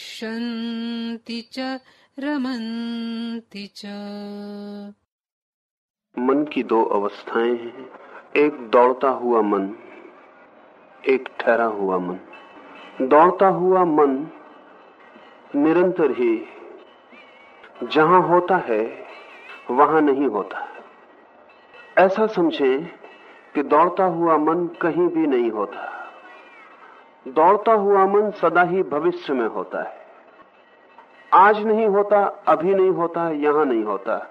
तुष्यन्ति च, रमन्ति च। मन की दो अवस्थाएँ हैं। एक दौड़ता हुआ मन, एक ठहरा हुआ मन। दौड़ता हुआ मन निरंतर ही जहाँ होता है, वहाँ नहीं होता ऐसा समझें कि दौड़ता हुआ मन कहीं भी नहीं होता। दौड़ता हुआ मन सदा ही भविष्य में होता है। आज नहीं होता, अभी नहीं होता, यहाँ नहीं होता।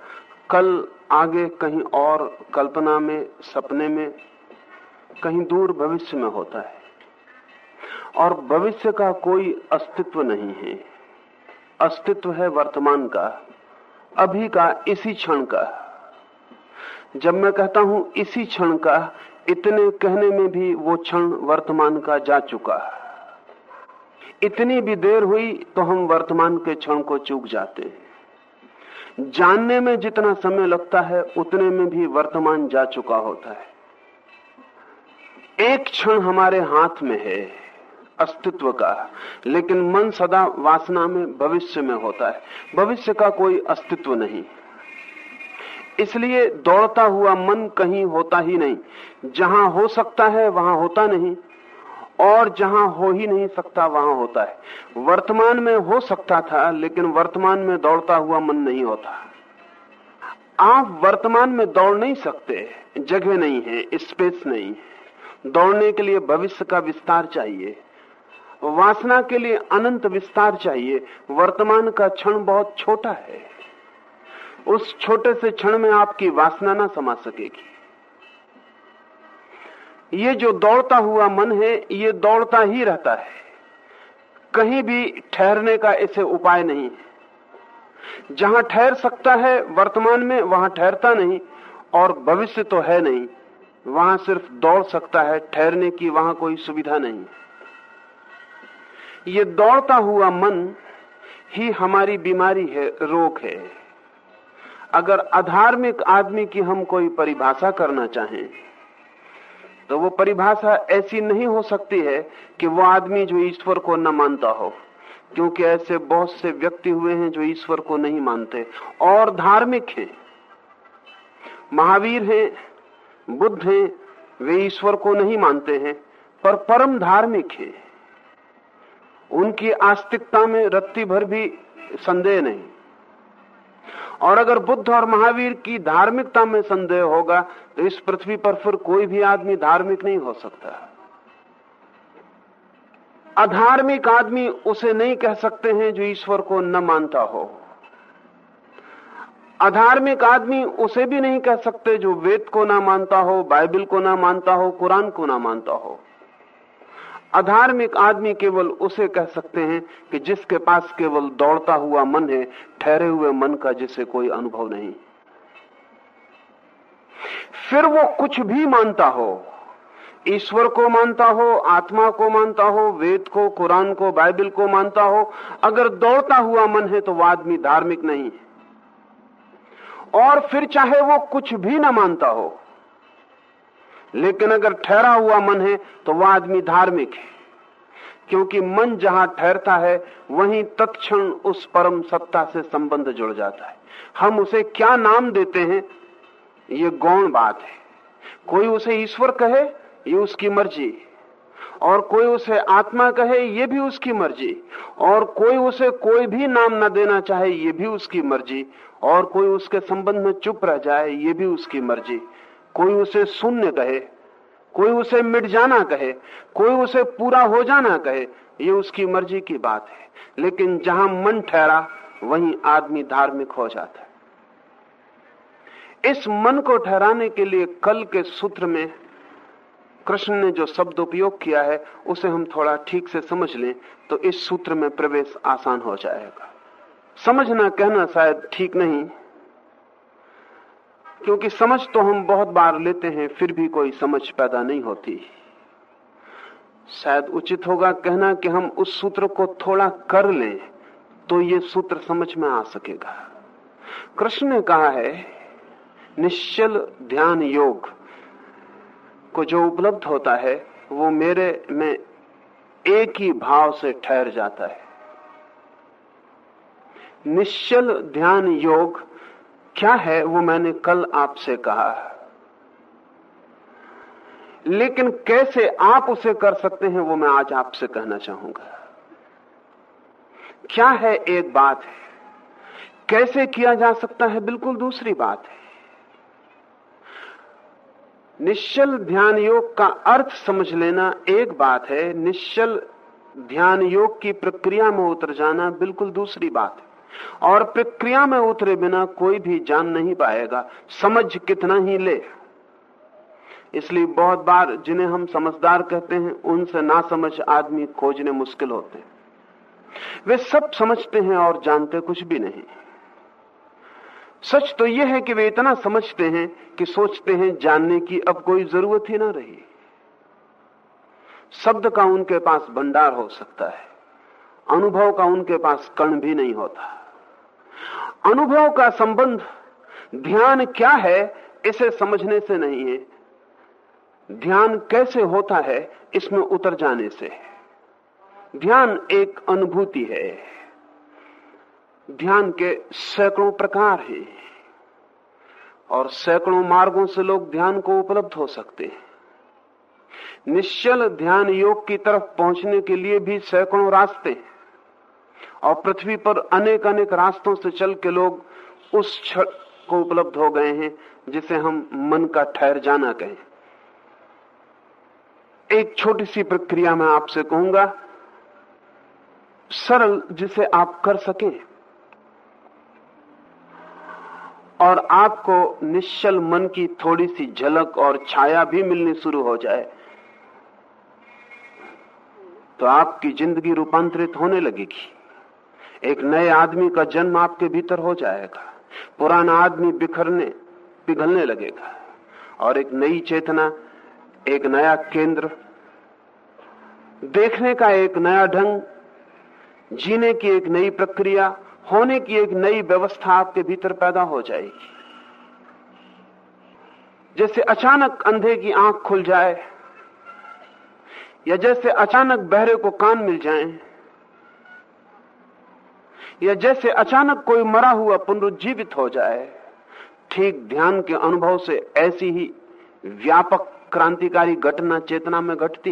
कल आगे कहीं और कल्पना में, सपने में, कहीं दूर भविष्य में होता है। और भविष्य का कोई अस्तित्व नहीं है। अस्तित्व है वर्तमान का, अभी का, इसी क्षण का। जब मैं कहता हूँ इसी क्षण का इतने कहने में भी वो क्षण वर्तमान का जा चुका है। इतनी भी देर हुई तो हम वर्तमान के क्षण को चूक जाते हैं। जानने में जितना समय लगता है, उतने में भी वर्तमान जा चुका होता है। एक क्षण हमारे हाथ में है, अस्तित्व का, लेकिन मन सदा वासना में, भविष्य में होता है। भविष्य का कोई अस्तित्व नहीं। इसलिए दौड़ता हुआ मन कहीं होता ही नहीं। जहाँ हो सकता है, वहाँ होता नहीं। और जहाँ हो ही नहीं सकता, वहाँ होता है। वर्तमान में हो सकता था, लेकिन वर्तमान में दौड़ता हुआ मन नहीं होता। आप वर्तमान में दौड़ नहीं सकते। जगह नहीं है स्पेस नहीं है। दौड़ने के लिए भविष्य का विस्तार चाहिए। वासना के लिए अनंत विस्तार चाहिए। वर्तमान का क्षण बहुत छोटा है। उस छोटे से क्षण में आपकी वासना ना समा सकेगी। ये जो दौड़ता हुआ मन है, ये दौड़ता ही रहता है। कहीं भी ठहरने का इसे उपाय नहीं है। जहाँ ठहर सकता है वर्तमान में, वहाँ ठहरता नहीं, और भविष्य तो है नहीं। वहाँ सिर्फ़ दौड़ सकता है, ठहरने की वहाँ कोई सुविधा नहीं ये दौड़ता हुआ मन ही हमारी बीमारी है, रोग है। अगर अधार्मिक आदमी की हम कोई परिभाषा करना चाहें तो वो परिभाषा ऐसी नहीं हो सकती है कि वो आदमी जो ईश्वर को न मानता हो, क्योंकि ऐसे बहुत से व्यक्ति हुए हैं जो ईश्वर को नहीं मानते। और धार्मिक हैं, महावीर हैं, बुद्ध हैं, वे ईश्वर को नहीं मानते हैं, पर परम धार्मिक हैं। उनकी आस्तिकता में रत्ती भर भी संदेह नहीं। और अगर बुद्ध और महावीर की धार्मिकता में संदेह होगा तो इस पृथ्वी पर फिर कोई भी आदमी धार्मिक नहीं हो सकता। अधार्मिक आदमी उसे नहीं कह सकते हैं जो ईश्वर को न मानता हो। अधार्मिक आदमी उसे भी नहीं कह सकते जो वेद को ना मानता हो, बाइबल को ना मानता हो, कुरान को ना मानता हो। अधार्मिक आदमी केवल उसे कह सकते हैं कि जिसके पास केवल दौड़ता हुआ मन है, ठहरे हुए मन का जिसे कोई अनुभव नहीं। फिर वो कुछ भी मानता हो, ईश्वर को मानता हो, आत्मा को मानता हो, वेद को, कुरान को, बाइबल को मानता हो, अगर दौड़ता हुआ मन है तो वह आदमी धार्मिक नहीं है। और फिर चाहे वो कुछ भी ना मानता हो लेकिन अगर ठहरा हुआ मन है तो वह आदमी धार्मिक है। क्योंकि मन जहाँ ठहरता है, वहीं तत्क्षण उस परम सत्ता से संबंध जुड़ जाता है। हम उसे क्या नाम देते हैं? ये गौण बात है। कोई उसे ईश्वर कहे, ये उसकी मर्ज़ी। और कोई उसे आत्मा कहे, ये भी उसकी मर्ज़ी। और कोई उसे कोई भी नाम न देना चाहे, ये भी उसकी मर्ज़ी। और कोई उसके संबंध में चुप रह जाए, ये भी उसकी मर्ज़ी। कोई उसे शून्य कहे, कोई उसे मिट जाना कहे, कोई उसे पूरा हो जाना कहे, ये उसकी मर्ज़ी की बात है। लेकिन जहाँ मन ठहरा, वहीं आदमी धार्मिक हो जाता है। इस मन को ठहराने के लिए कल के सूत्र में कृष्ण ने जो शब्द उपयोग किया है, उसे हम थोड़ा ठीक से समझ लें तो इस सूत्र में प्रवेश आसान हो जाएगा। समझना, कहना शायद ठीक नहीं। क्योंकि समझ तो हम बहुत बार लेते हैं, फिर भी कोई समझ पैदा नहीं होती। शायद उचित होगा कहना कि हम उस सूत्र को थोड़ा कर लें तो ये सूत्र समझ में आ सकेगा। कृष्ण ने कहा है, निश्चल ध्यान योग को जो उपलब्ध होता है, वो मेरे में एक ही भाव से ठहर जाता है। निश्चल ध्यान योग क्या है वो मैंने कल आपसे कहा लेकिन कैसे आप उसे कर सकते हैं वो मैं आज आपसे कहना चाहूँगा। क्या है एक बात है, कैसे किया जा सकता है बिल्कुल दूसरी बात है। निश्चल ध्यान योग का अर्थ समझ लेना एक बात है, निश्चल ध्यान योग की प्रक्रिया में उतर जाना बिल्कुल दूसरी बात है। और प्रक्रिया में उतरे बिना कोई भी जान नहीं पाएगा। समझ कितना ही ले। इसलिए बहुत बार जिन्हें हम समझदार कहते हैं, उनसे ना समझ आदमी खोजने मुश्किल होते हैं। वे सब समझते हैं और जानते कुछ भी नहीं। सच तो यह है कि वे इतना समझते हैं कि सोचते हैं जानने की अब कोई ज़रूरत ही ना रही। शब्द का उनके पास भंडार हो सकता है। अनुभव का उनके पास कण भी नहीं होता। अनुभव का संबंध, ध्यान क्या है, इसे समझने से नहीं है। ध्यान कैसे होता है, इसमें उतर जाने से है। ध्यान एक अनुभूति है। ध्यान के सैकड़ों प्रकार हैं, और सैकड़ों मार्गों से लोग ध्यान को उपलब्ध हो सकते हैं। निश्चल ध्यान योग की तरफ़ पहुँचने के लिए भी सैकड़ों रास्ते हैं। और पृथ्वी पर अनेक अनेक रास्तों से चल के लोग उस क्षण को उपलब्ध हो गए हैं, जिसे हम मन का ठहर जाना कहें। एक छोटी सी प्रक्रिया मैं आपसे कहूँगा, सरल जिसे आप कर सकें, और आपको निश्चल मन की थोड़ी सी झलक और छाया भी मिलनी शुरू हो जाए तो आपकी ज़िंदगी रूपांतरित होने लगेगी। एक नए आदमी का जन्म आपके भीतर हो जाएगा। पुराना आदमी बिखरने पिघलने लगेगा। और एक नई चेतना एक नया केंद्र। देखने का एक नया ढंग जीने की एक नई प्रक्रिया होने की एक नई व्यवस्था आपके भीतर पैदा हो जाएगी। जैसे अचानक अंधे की आँख खुल जाए या जैसे अचानक बहरे को कान मिल जाएँ, या जैसे अचानक कोई मरा हुआ पुनरुज्जीवित हो जाए, ठीक ध्यान के अनुभव से ऐसी ही व्यापक क्रांतिकारी घटना चेतना में घटती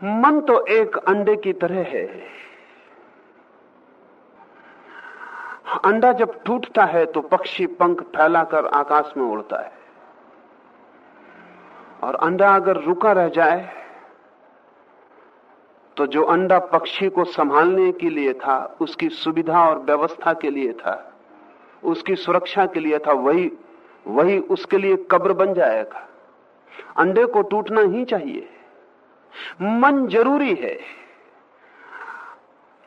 मन तो एक अंडे की तरह है। अंडा जब टूटता है तो पक्षी पंख फैलाकर आकाश में उड़ता है। और अंडा अगर रुका रह जाए तो जो अंडा पक्षी को संभालने के लिए था, उसकी सुविधा और व्यवस्था के लिए था, उसकी सुरक्षा के लिए था, वही वही उसके लिए कब्र बन जाएगा। अंडे को टूटना ही चाहिए। मन ज़रूरी है।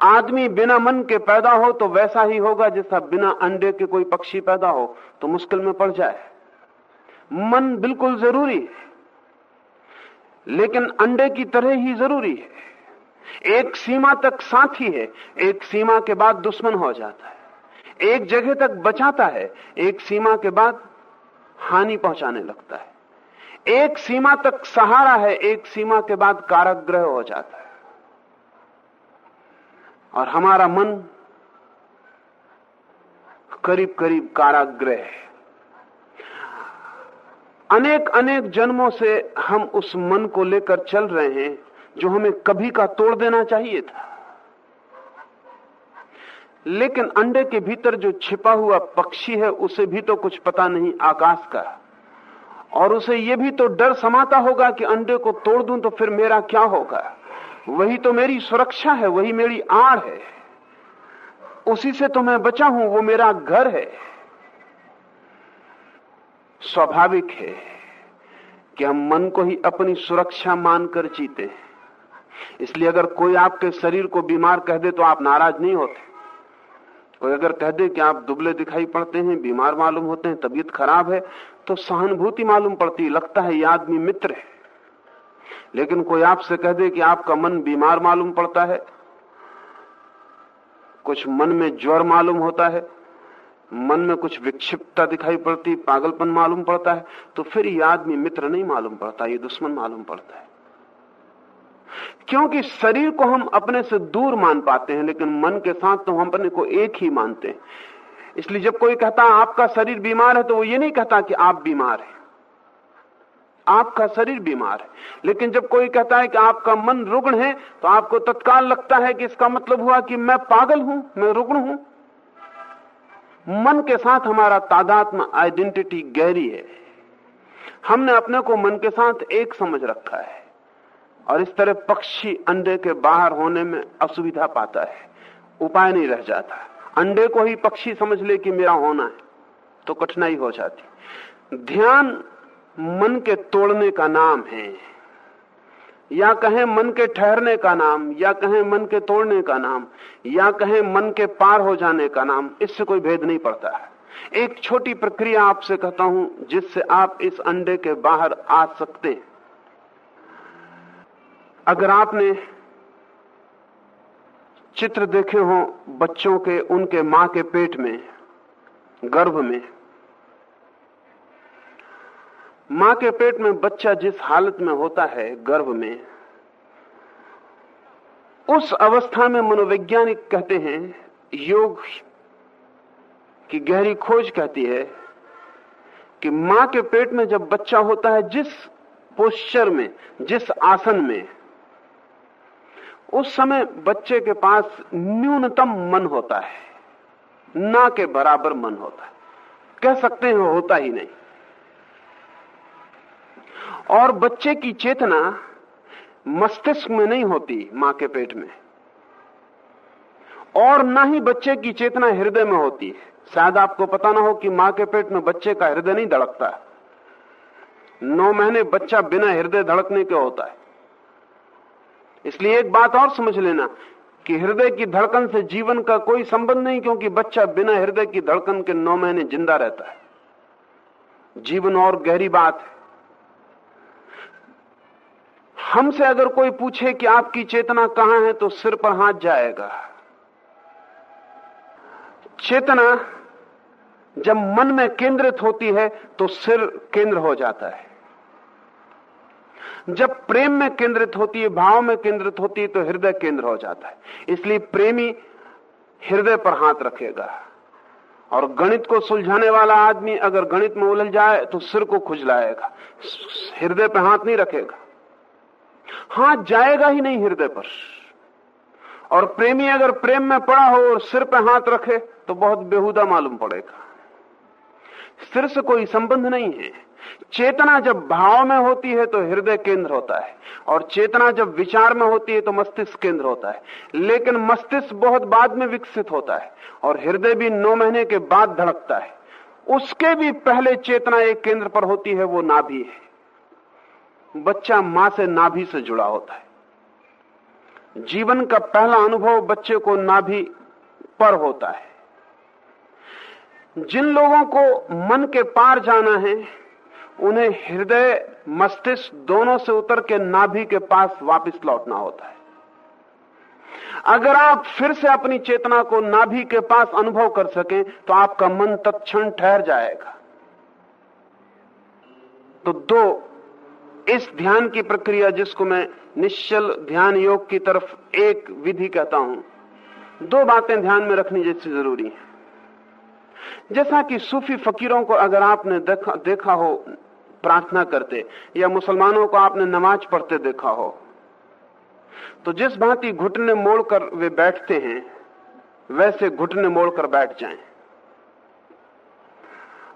आदमी बिना मन के पैदा हो तो वैसा ही होगा जैसा बिना अंडे के कोई पक्षी पैदा हो तो मुश्किल में पड़ जाए। मन बिल्कुल ज़रूरी है। लेकिन अंडे की तरह ही ज़रूरी है। एक सीमा तक साथी है, एक सीमा के बाद दुश्मन हो जाता है। एक जगह तक बचाता है, एक सीमा के बाद हानि पहुँचाने लगता है। एक सीमा तक सहारा है, एक सीमा के बाद काराग्रह हो जाता है। और हमारा मन करीब करीब काराग्रह है। अनेक अनेक जन्मों से हम उस मन को लेकर चल रहे हैं जो हमें कभी का तोड़ देना चाहिए था। लेकिन अंडे के भीतर जो छिपा हुआ पक्षी है, उसे भी तो कुछ पता नहीं आकाश का। और उसे यह भी तो डर समाता होगा कि अंडे को तोड़ दूँ तो फिर मेरा क्या होगा? वही तो मेरी सुरक्षा है, वही मेरी आड़ है। उसी से तो मैं बचा हूँ, वो मेरा घर है। स्वाभाविक है कि हम मन को ही अपनी सुरक्षा मानकर जीते हैं। इसलिए अगर कोई आपके शरीर को बीमार कह दे तो आप नाराज़ नहीं होते। कोई अगर कह दे कि आप दुबले दिखाई पड़ते हैं, बीमार मालूम होते हैं, तबीयत खराब है तो सहानुभूति मालूम पड़ती लगता है ये आदमी मित्र है। लेकिन कोई आपसे कह दे कि आपका मन बीमार मालूम पड़ता है, कुछ मन में ज्वर मालूम होता है, मन में कुछ विक्षिप्तता दिखाई पड़ती, पागलपन मालूम पड़ता है तो फिर ये आदमी मित्र नहीं मालूम पड़ता, ये दुश्मन मालूम पड़ता है। क्योंकि शरीर को हम अपने से दूर मान पाते हैं, लेकिन मन के साथ तो हम अपने को एक ही मानते हैं। इसलिए जब कोई कहता है आपका शरीर बीमार है तो वो ये नहीं कहता कि आप बीमार हैं। आपका शरीर बीमार है। लेकिन जब कोई कहता है कि आपका मन रुग्ण है तो आपको तत्काल लगता है कि इसका मतलब हुआ कि मैं पागल हूँ, मैं रुग्ण हूँ। मन के साथ हमारा तादात्म आइडेंटिटी गहरी है। हमने अपने को मन के साथ एक समझ रखा है। और इस तरह पक्षी अंडे के बाहर होने में असुविधा पाता है। उपाय नहीं रह जाता। अंडे को ही पक्षी समझ ले कि मेरा होना है तो कठिनाई हो जाती। ध्यान मन के तोड़ने का नाम है, या कहें मन के ठहरने का नाम, या कहें मन के तोड़ने का नाम, या कहें मन के पार हो जाने का नाम, इससे कोई भेद नहीं पड़ता है। एक छोटी प्रक्रिया आपसे कहता हूँ, जिससे आप इस अंडे के बाहर आ सकते हैं। अगर आपने चित्र देखे हो बच्चों के, उनके माँ के पेट में, गर्भ में, माँ के पेट में बच्चा जिस हालत में होता है, गर्भ में, उस अवस्था में मनोवैज्ञानिक कहते हैं, योग की गहरी खोज कहती है कि माँ के पेट में जब बच्चा होता है, जिस पोस्चर में, जिस आसन में उस समय बच्चे के पास न्यूनतम मन होता है। ना के बराबर मन होता है। कह सकते हैं होता ही नहीं। और बच्चे की चेतना मस्तिष्क में नहीं होती माँ के पेट में। और ना ही बच्चे की चेतना हृदय में होती है। शायद आपको पता ना हो कि माँ के पेट में बच्चे का हृदय नहीं धड़कता। नौ महीने बच्चा बिना हृदय धड़कने के होता है। इसलिए एक बात और समझ लेना कि हृदय की धड़कन से जीवन का कोई संबंध नहीं, क्योंकि बच्चा बिना हृदय की धड़कन के नौ महीने ज़िंदा रहता है। जीवन और गहरी बात है। हमसे अगर कोई पूछे कि आपकी चेतना कहाँ है तो सिर पर हाथ जाएगा। चेतना जब मन में केंद्रित होती है तो सिर केंद्र हो जाता है। जब प्रेम में केंद्रित होती है, भाव में केंद्रित होती है तो हृदय केंद्र हो जाता है। इसलिए प्रेमी हृदय पर हाथ रखेगा। और गणित को सुलझाने वाला आदमी अगर गणित में उलझ जाए तो सिर को खुजलाएगा। हृदय पर हाथ नहीं रखेगा। हाथ जाएगा ही नहीं हृदय पर। और प्रेमी अगर प्रेम में पड़ा हो और सिर पर हाथ रखे तो बहुत बेहुदा मालूम पड़ेगा। सिर से कोई संबंध नहीं है। चेतना जब भाव में होती है तो हृदय केंद्र होता है, और चेतना जब विचार में होती है तो मस्तिष्क केंद्र होता है। लेकिन मस्तिष्क बहुत बाद में विकसित होता है, और हृदय भी नौ महीने के बाद धड़कता है। उसके भी पहले चेतना एक केंद्र पर होती है, वो नाभि है। बच्चा माँ से नाभि से जुड़ा होता है। जीवन का पहला अनुभव बच्चे को नाभि पर होता है। जिन लोगों को मन के पार जाना है उन्हें हृदय मस्तिष्क दोनों से उतर के नाभि के पास वापस लौटना होता है। अगर आप फिर से अपनी चेतना को नाभि के पास अनुभव कर सकें तो आपका मन तत्क्षण ठहर जाएगा। तो दो इस ध्यान की प्रक्रिया जिसको मैं निश्चल ध्यान योग की तरफ़ एक विधि कहता हूँ दो बातें ध्यान में रखनी जैसी ज़रूरी है। जैसा कि सूफी फकीरों को अगर आपने देखा, देखा हो प्रार्थना करते, या मुसलमानों को आपने नमाज़ पढ़ते देखा हो। तो जिस भांति घुटने मोड़कर वे बैठते हैं, वैसे घुटने मोड़कर बैठ जाएँ।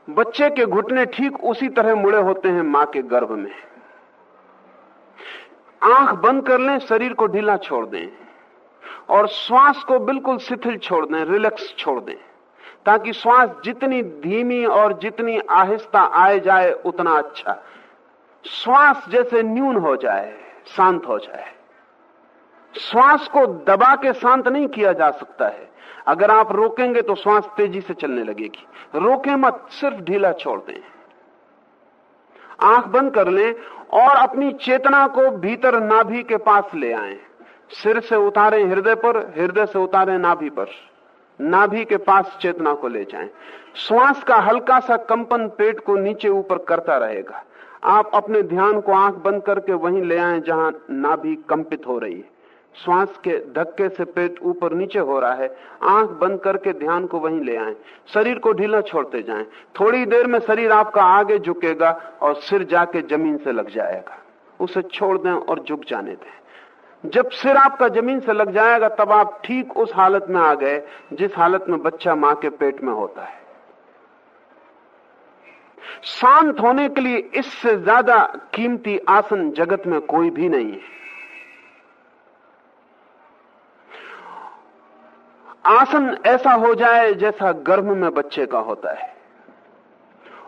बच्चे के घुटने ठीक उसी तरह मुड़े होते हैं माँ के गर्भ में। आँख बंद कर लें, शरीर को ढीला छोड़ दें, और श्वास को बिल्कुल शिथिल छोड़ दें, रिलैक्स छोड़ दें। ताकि श्वास जितनी धीमी और जितनी आहिस्ता आए जाए, उतना अच्छा। श्वास जैसे न्यून हो जाए, शांत हो जाए। श्वास को दबा के शांत नहीं किया जा सकता है। अगर आप रोकेंगे तो श्वास तेज़ी से चलने लगेगी। रोके मत, सिर्फ़ ढीला छोड़ दें। आँख बंद कर लें और अपनी चेतना को भीतर नाभि के पास ले आए। सिर से उतारे हृदय पर, हृदय से उतारें नाभि पर। नाभि के पास चेतना को ले जाएँ। श्वास का हल्का सा कंपन पेट को नीचे ऊपर करता रहेगा। आप अपने ध्यान को आँख बंद करके वहीं ले आए जहाँ नाभि कंपित हो रही है। श्वास के धक्के से पेट ऊपर नीचे हो रहा है। आँख बंद करके ध्यान को वहीं ले आए। शरीर को ढीला छोड़ते जाएँ। थोड़ी देर में शरीर आपका आगे झुकेगा और सिर जाके ज़मीन से लग जाएगा। उसे छोड़ दें और झुक जाने दें। जब सिर आपका ज़मीन से लग जाएगा, तब आप ठीक उस हालत में आ गए, जिस हालत में बच्चा माँ के पेट में होता है। शांत होने के लिए इससे ज़्यादा कीमती आसन जगत में कोई भी नहीं है। आसन ऐसा हो जाए जैसा गर्भ में बच्चे का होता है,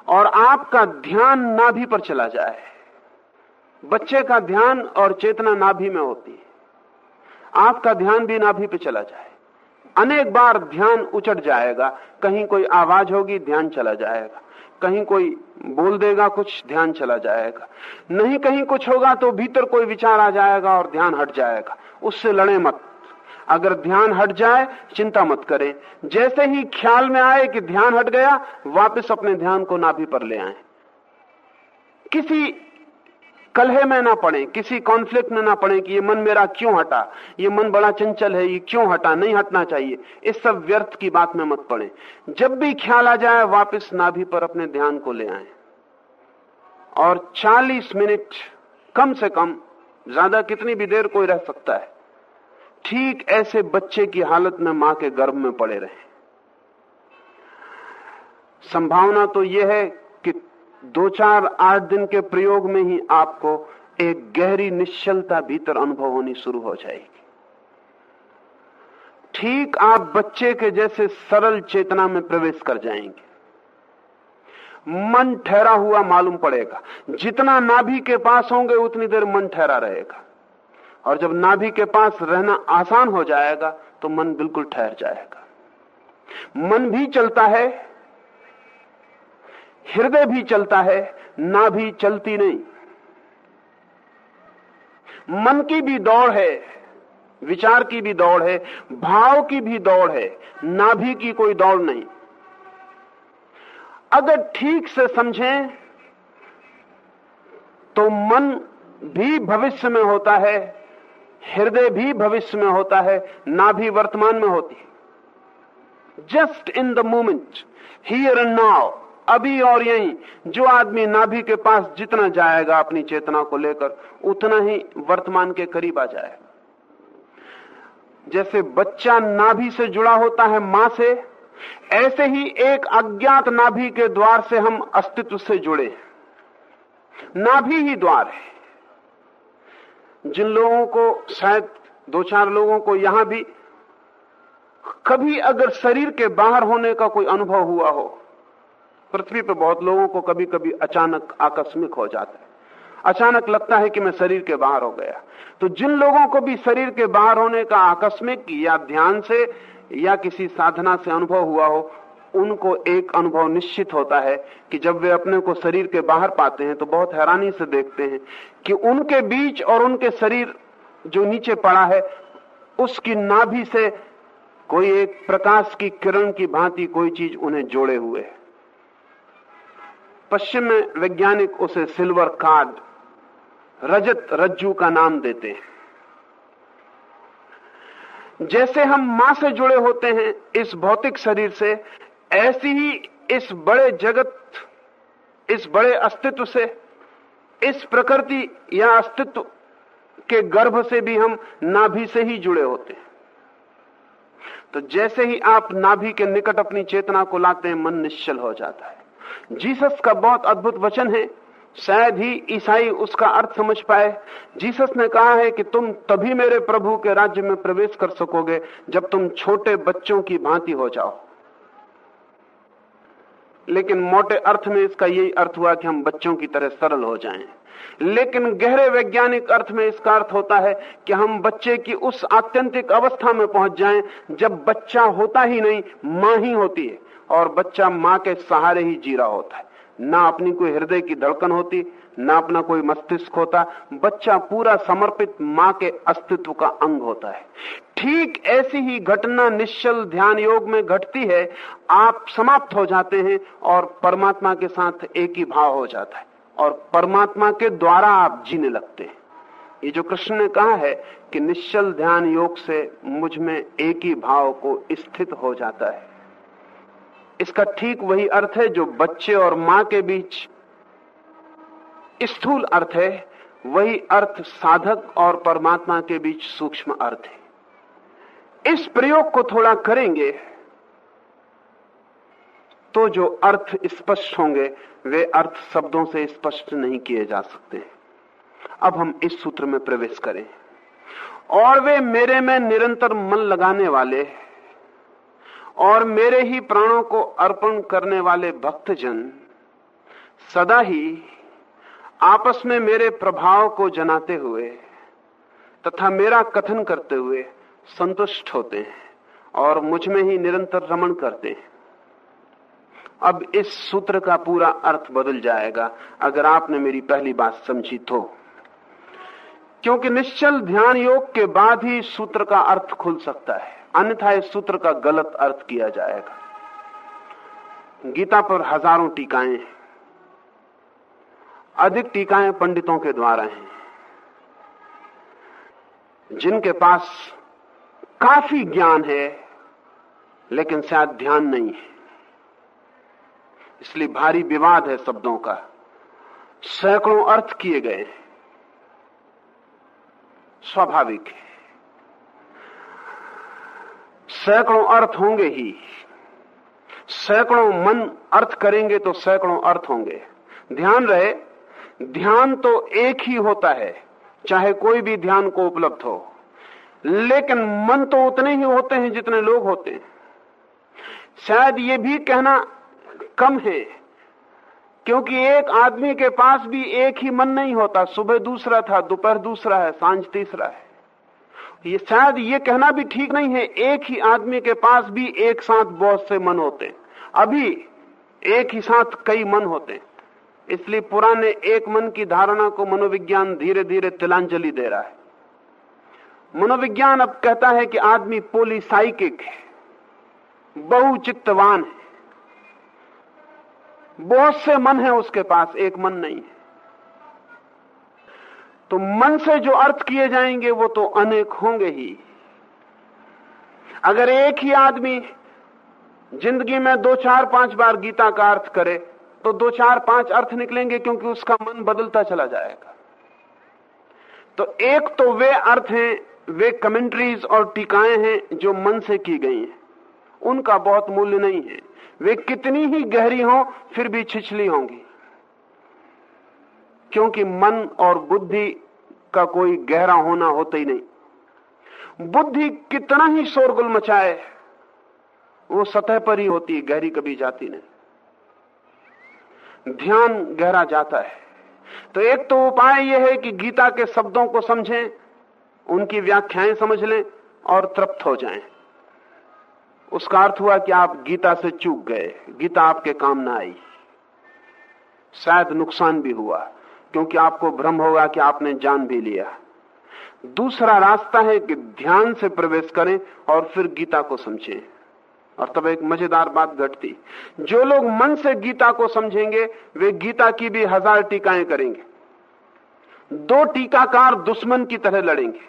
और आपका ध्यान नाभि पर चला जाए। बच्चे का ध्यान और चेतना नाभि में होती है। आपका ध्यान भी नाभि पे चला जाए। अनेक बार ध्यान उचट जाएगा। कहीं कोई आवाज़ होगी, ध्यान चला जाएगा। कहीं कोई बोल देगा, कुछ ध्यान चला जाएगा। नहीं कहीं कुछ होगा तो भीतर कोई विचार आ जाएगा और ध्यान हट जाएगा। उससे लड़े मत। अगर ध्यान हट जाए, चिंता मत करें। जैसे ही ख्याल में आए कि ध्यान हट गया, वापस अपने ध्यान को नाभि पर ले आए। किसी कलह में ना पड़े, किसी कॉन्फ्लिक्ट में ना पड़े कि ये मन मेरा क्यों हटा? ये मन बड़ा चंचल है, ये क्यों हटा? नहीं हटना चाहिए। इस सब व्यर्थ की बात में मत पड़े। जब भी ख्याल आ जाए, वापस नाभि पर अपने ध्यान को ले आए। और 40 मिनट, कम से कम, ज़्यादा कितनी भी देर कोई रह सकता है, ठीक ऐसे बच्चे की हालत में माँ के गर्भ में पड़े रहे। संभावना तो यह है दो चार आठ दिन के प्रयोग में ही आपको एक गहरी निश्चलता भीतर अनुभव होनी शुरू हो जाएगी। ठीक आप बच्चे के जैसे सरल चेतना में प्रवेश कर जाएँगे। मन ठहरा हुआ मालूम पड़ेगा। जितना नाभि के पास होंगे, उतनी देर मन ठहरा रहेगा। और जब नाभि के पास रहना आसान हो जाएगा तो मन बिल्कुल ठहर जाएगा। मन भी चलता है हृदय भी चलता है, ना भी चलती नहीं। मन की भी दौड़ है, विचार की भी दौड़ है, भाव की भी दौड़ है, नाभि की कोई दौड़ नहीं। अगर ठीक से समझें तो मन भी भविष्य में होता है, हृदय भी भविष्य में होता है ना भी वर्तमान में होती है। Just in the moment here and now अभी और यही, जो आदमी नाभि के पास जितना जाएगा अपनी चेतना को लेकर, उतना ही वर्तमान के करीब आ जाएगा। जैसे बच्चा नाभि से जुड़ा होता है माँ से, ऐसे ही एक अज्ञात नाभि के द्वार से हम अस्तित्व से जुड़े नाभि ही द्वार है। जिन लोगों को, शायद दो चार लोगों को यहाँ भी, कभी अगर शरीर के बाहर होने का कोई अनुभव हुआ हो पृथ्वी पर बहुत लोगों को कभी कभी अचानक आकस्मिक हो जाता है। अचानक लगता है कि मैं शरीर के बाहर हो गया। तो जिन लोगों को भी शरीर के बाहर होने का आकस्मिक या ध्यान से या किसी साधना से अनुभव हुआ हो, उनको एक अनुभव निश्चित होता है कि जब वे अपने को शरीर के बाहर पाते हैं तो बहुत हैरानी से देखते हैं कि उनके बीच और उनके शरीर जो नीचे पड़ा है, उसकी नाभि से कोई एक प्रकाश की किरण की भांति कोई चीज़ उन्हें जोड़े हुए है। पश्चिम में वैज्ञानिक उसे सिल्वर कार्ड, रजत रज्जू का नाम देते हैं। जैसे हम माँ से जुड़े होते हैं, इस भौतिक शरीर से, ऐसी ही इस बड़े जगत, इस बड़े अस्तित्व से, इस प्रकृति या अस्तित्व के गर्भ से भी हम नाभि से ही जुड़े होते हैं। तो जैसे ही आप नाभि के निकट अपनी चेतना को लाते हैं, मन निश्चल हो जाता है। जीसस का बहुत अद्भुत वचन है। शायद ही ईसाई उसका अर्थ समझ पाए। जीसस ने कहा है कि तुम तभी मेरे प्रभु के राज्य में प्रवेश कर सकोगे जब तुम छोटे बच्चों की भांति हो जाओ। लेकिन मोटे अर्थ में इसका यही अर्थ हुआ कि हम बच्चों की तरह सरल हो जाएँ। लेकिन गहरे वैज्ञानिक अर्थ में इसका अर्थ होता है कि हम बच्चे की उस आत्यंतिक अवस्था में पहुँच जाएँ जब बच्चा होता ही नहीं, माँ ही होती है। और बच्चा माँ के सहारे ही जी रहा होता है। ना अपनी कोई हृदय की धड़कन होती, ना अपना कोई मस्तिष्क होता। बच्चा पूरा समर्पित माँ के अस्तित्व का अंग होता है। ठीक ऐसी ही घटना निश्चल ध्यान योग में घटती है। आप समाप्त हो जाते हैं और परमात्मा के साथ एक ही भाव हो जाता है। और परमात्मा के द्वारा आप जीने लगते हैं। ये जो कृष्ण ने कहा है कि निश्चल ध्यान योग से मुझमें एक ही भाव को स्थित हो जाता है। इसका ठीक वही अर्थ है जो बच्चे और माँ के बीच स्थूल अर्थ है, वही अर्थ साधक और परमात्मा के बीच सूक्ष्म अर्थ है। इस प्रयोग को थोड़ा करेंगे तो जो अर्थ स्पष्ट होंगे, वे अर्थ शब्दों से स्पष्ट नहीं किए जा सकते। अब हम इस सूत्र में प्रवेश करें। और वे मेरे में निरंतर मन लगाने वाले और मेरे ही प्राणों को अर्पण करने वाले भक्तजन, सदा ही आपस में मेरे प्रभाव को जनाते हुए तथा मेरा कथन करते हुए संतुष्ट होते हैं और मुझमें ही निरंतर रमण करते हैं। अब इस सूत्र का पूरा अर्थ बदल जाएगा, अगर आपने मेरी पहली बात समझी तो। क्योंकि निश्चल ध्यान योग के बाद ही सूत्र का अर्थ खुल सकता है। अन्यथा इस सूत्र का गलत अर्थ किया जाएगा। गीता पर हज़ारों टीकाएँ हैं। अधिक टीकाएँ पंडितों के द्वारा हैं। जिनके पास काफ़ी ज्ञान है, लेकिन शायद ध्यान नहीं है। इसलिए भारी विवाद है शब्दों का। सैकड़ों अर्थ किए गए स्वाभाविक है। सैकड़ों अर्थ होंगे ही। सैकड़ों मन अर्थ करेंगे तो सैकड़ों अर्थ होंगे। ध्यान रहे, ध्यान तो एक ही होता है, चाहे कोई भी ध्यान को उपलब्ध हो। लेकिन मन तो उतने ही होते हैं जितने लोग होते हैं। शायद ये भी कहना कम है क्योंकि एक आदमी के पास भी एक ही मन नहीं होता। सुबह दूसरा था, दोपहर दूसरा है, साँझ तीसरा है। ये शायद ये कहना भी ठीक नहीं है, एक ही आदमी के पास भी एक साथ बहुत से मन होते अभी एक ही साथ कई मन होते इसलिए पुराने एक मन की धारणा को मनोविज्ञान धीरे धीरे तिलांजलि दे रहा है। मनोविज्ञान अब कहता है कि आदमी पोलिसाइकिक है, बहुचित्तवान है। बहुत से मन है उसके पास, एक मन नहीं है। तो मन से जो अर्थ किए जाएँगे, वो तो अनेक होंगे ही। अगर एक ही आदमी ज़िंदगी में दो चार पाँच बार गीता का अर्थ करे तो दो चार पाँच अर्थ निकलेंगे क्योंकि उसका मन बदलता चला जाएगा। तो एक तो वे अर्थ हैं, वे कमेंट्रीज और टीकाएँ हैं जो मन से की गई हैं। उनका बहुत मूल्य नहीं है। वे कितनी ही गहरी हो, फिर भी छिछली होंगी। क्योंकि मन और बुद्धि का कोई गहरा होना होता ही नहीं। बुद्धि कितना ही शोरगुल मचाए, वो सतह पर ही होती है गहरी कभी जाती नहीं। ध्यान गहरा जाता है। तो एक तो उपाय यह है कि गीता के शब्दों को समझें, उनकी व्याख्याएँ समझ लें और तृप्त हो जाएँ। उसका अर्थ हुआ कि आप गीता से चूक गए। गीता आपके काम ना आई। शायद नुकसान भी हुआ, क्योंकि आपको भ्रम होगा कि आपने जान भी लिया। दूसरा रास्ता है कि ध्यान से प्रवेश करें और फिर गीता को समझें। और तब एक मज़ेदार बात घटती। जो लोग मन से गीता को समझेंगे, वे गीता की भी हज़ार टीकाएँ करेंगे। दो टीकाकार दुश्मन की तरह लड़ेंगे।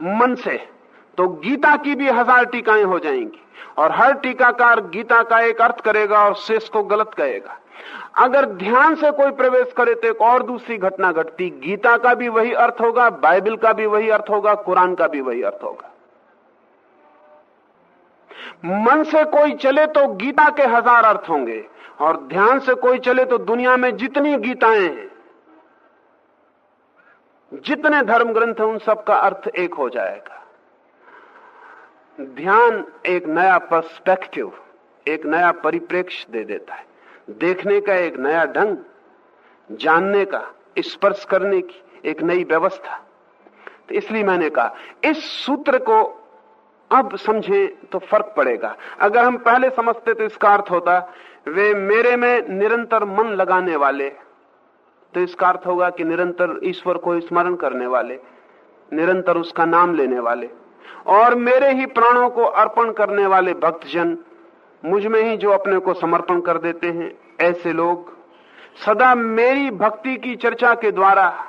मन से। तो गीता की भी हज़ार टीकाएँ हो जाएँगी। और हर टीकाकार गीता का एक अर्थ करेगा और शेष को गलत कहेगा। अगर ध्यान से कोई प्रवेश करे तो एक और दूसरी घटना घटती। गीता का भी वही अर्थ होगा, बाइबल का भी वही अर्थ होगा, कुरान का भी वही अर्थ होगा। मन से कोई चले तो गीता के हज़ार अर्थ होंगे। और ध्यान से कोई चले तो दुनिया में जितनी गीताएँ हैं, जितने धर्म ग्रंथ हैं, उन सबका अर्थ एक हो जाएगा। ध्यान एक नया पर्सपेक्टिव एक नया परिप्रेक्ष्य दे देता है। देखने का एक नया ढंग, जानने का, स्पर्श करने की एक नई व्यवस्था। तो इसलिए मैंने कहा, इस सूत्र को अब समझे तो फ़र्क पड़ेगा। अगर हम पहले समझते तो इसका अर्थ होता, वे मेरे में निरंतर मन लगाने वाले तो इसका अर्थ होगा कि निरंतर ईश्वर को स्मरण करने वाले, निरंतर उसका नाम लेने वाले। और मेरे ही प्राणों को अर्पण करने वाले भक्तजन मुझमें ही जो अपने को समर्पण कर देते हैं, ऐसे लोग, सदा मेरी भक्ति की चर्चा के द्वारा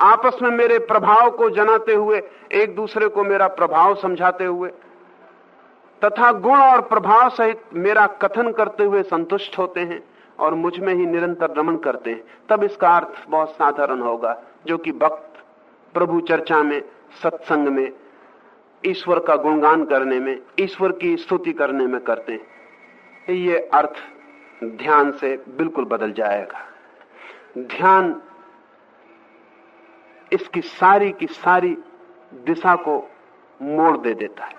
आपस में मेरे प्रभाव को जनाते हुए, एक दूसरे को मेरा प्रभाव समझाते हुए, तथा गुण और प्रभाव सहित मेरा कथन करते हुए संतुष्ट होते हैं और मुझमें ही निरंतर रमन करते हैं। तब इसका अर्थ बहुत साधारण होगा, जो कि भक्त प्रभु चर्चा में, सत्संग में ईश्वर का गुणगान करने में, ईश्वर की स्तुति करने में करते हैं। ये अर्थ ध्यान से बिल्कुल बदल जाएगा। ध्यान इसकी सारी की सारी दिशा को मोड़ दे देता है।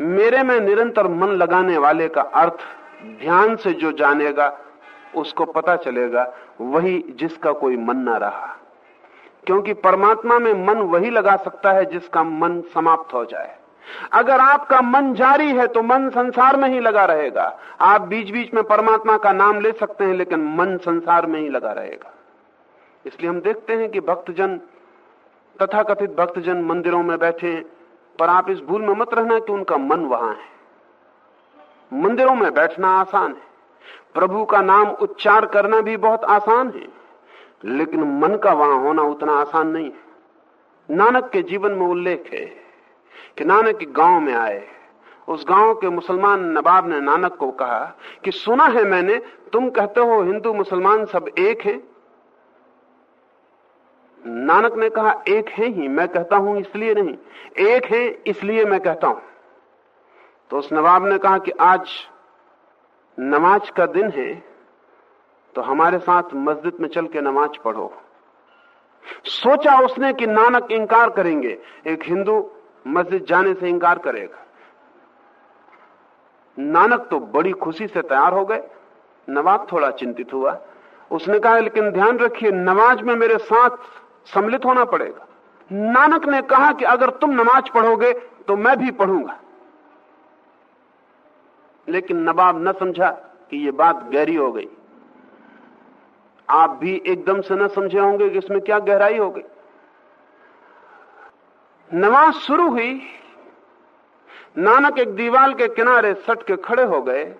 मेरे में निरंतर मन लगाने वाले का अर्थ ध्यान से जो जानेगा, उसको पता चलेगा, वही जिसका कोई मन ना रहा। क्योंकि परमात्मा में मन वही लगा सकता है जिसका मन समाप्त हो जाए। अगर आपका मन जारी है तो मन संसार में ही लगा रहेगा। आप बीच बीच में परमात्मा का नाम ले सकते हैं, लेकिन मन संसार में ही लगा रहेगा। इसलिए हम देखते हैं कि भक्तजन, तथाकथित भक्तजन मंदिरों में बैठे पर आप इस भूल में मत रहना कि उनका मन वहाँ है। मंदिरों में बैठना आसान है। प्रभु का नाम उच्चार करना भी बहुत आसान है। लेकिन मन का वहाँ होना उतना आसान नहीं है। नानक के जीवन में उल्लेख है कि नानक गाँव में आए। उस गाँव के मुसलमान नवाब ने नानक को कहा कि सुना है मैंने, तुम कहते हो हिंदू मुसलमान सब एक हैं? नानक ने कहा, एक है ही, मैं कहता हूँ इसलिए नहीं। एक है इसलिए मैं कहता हूँ। तो उस नवाब ने कहा कि आज नमाज़ का दिन है तो हमारे साथ मस्जिद में चल के नमाज़ पढ़ो। सोचा उसने कि नानक इंकार करेंगे, एक हिंदू मस्जिद जाने से इंकार करेगा। नानक तो बड़ी खुशी से तैयार हो गए। नवाब थोड़ा चिंतित हुआ। उसने कहा, लेकिन ध्यान रखिए, नमाज़ में मेरे साथ सम्मिलित होना पड़ेगा। नानक ने कहा कि अगर तुम नमाज़ पढ़ोगे तो मैं भी पढ़ूँगा। लेकिन नवाब न समझा कि यह बात गहरी हो गई। आप भी एकदम से न समझे होंगे कि इसमें क्या गहराई हो गई। नमाज़ शुरू हुई, नानक एक दीवाल के किनारे सट के खड़े हो गए।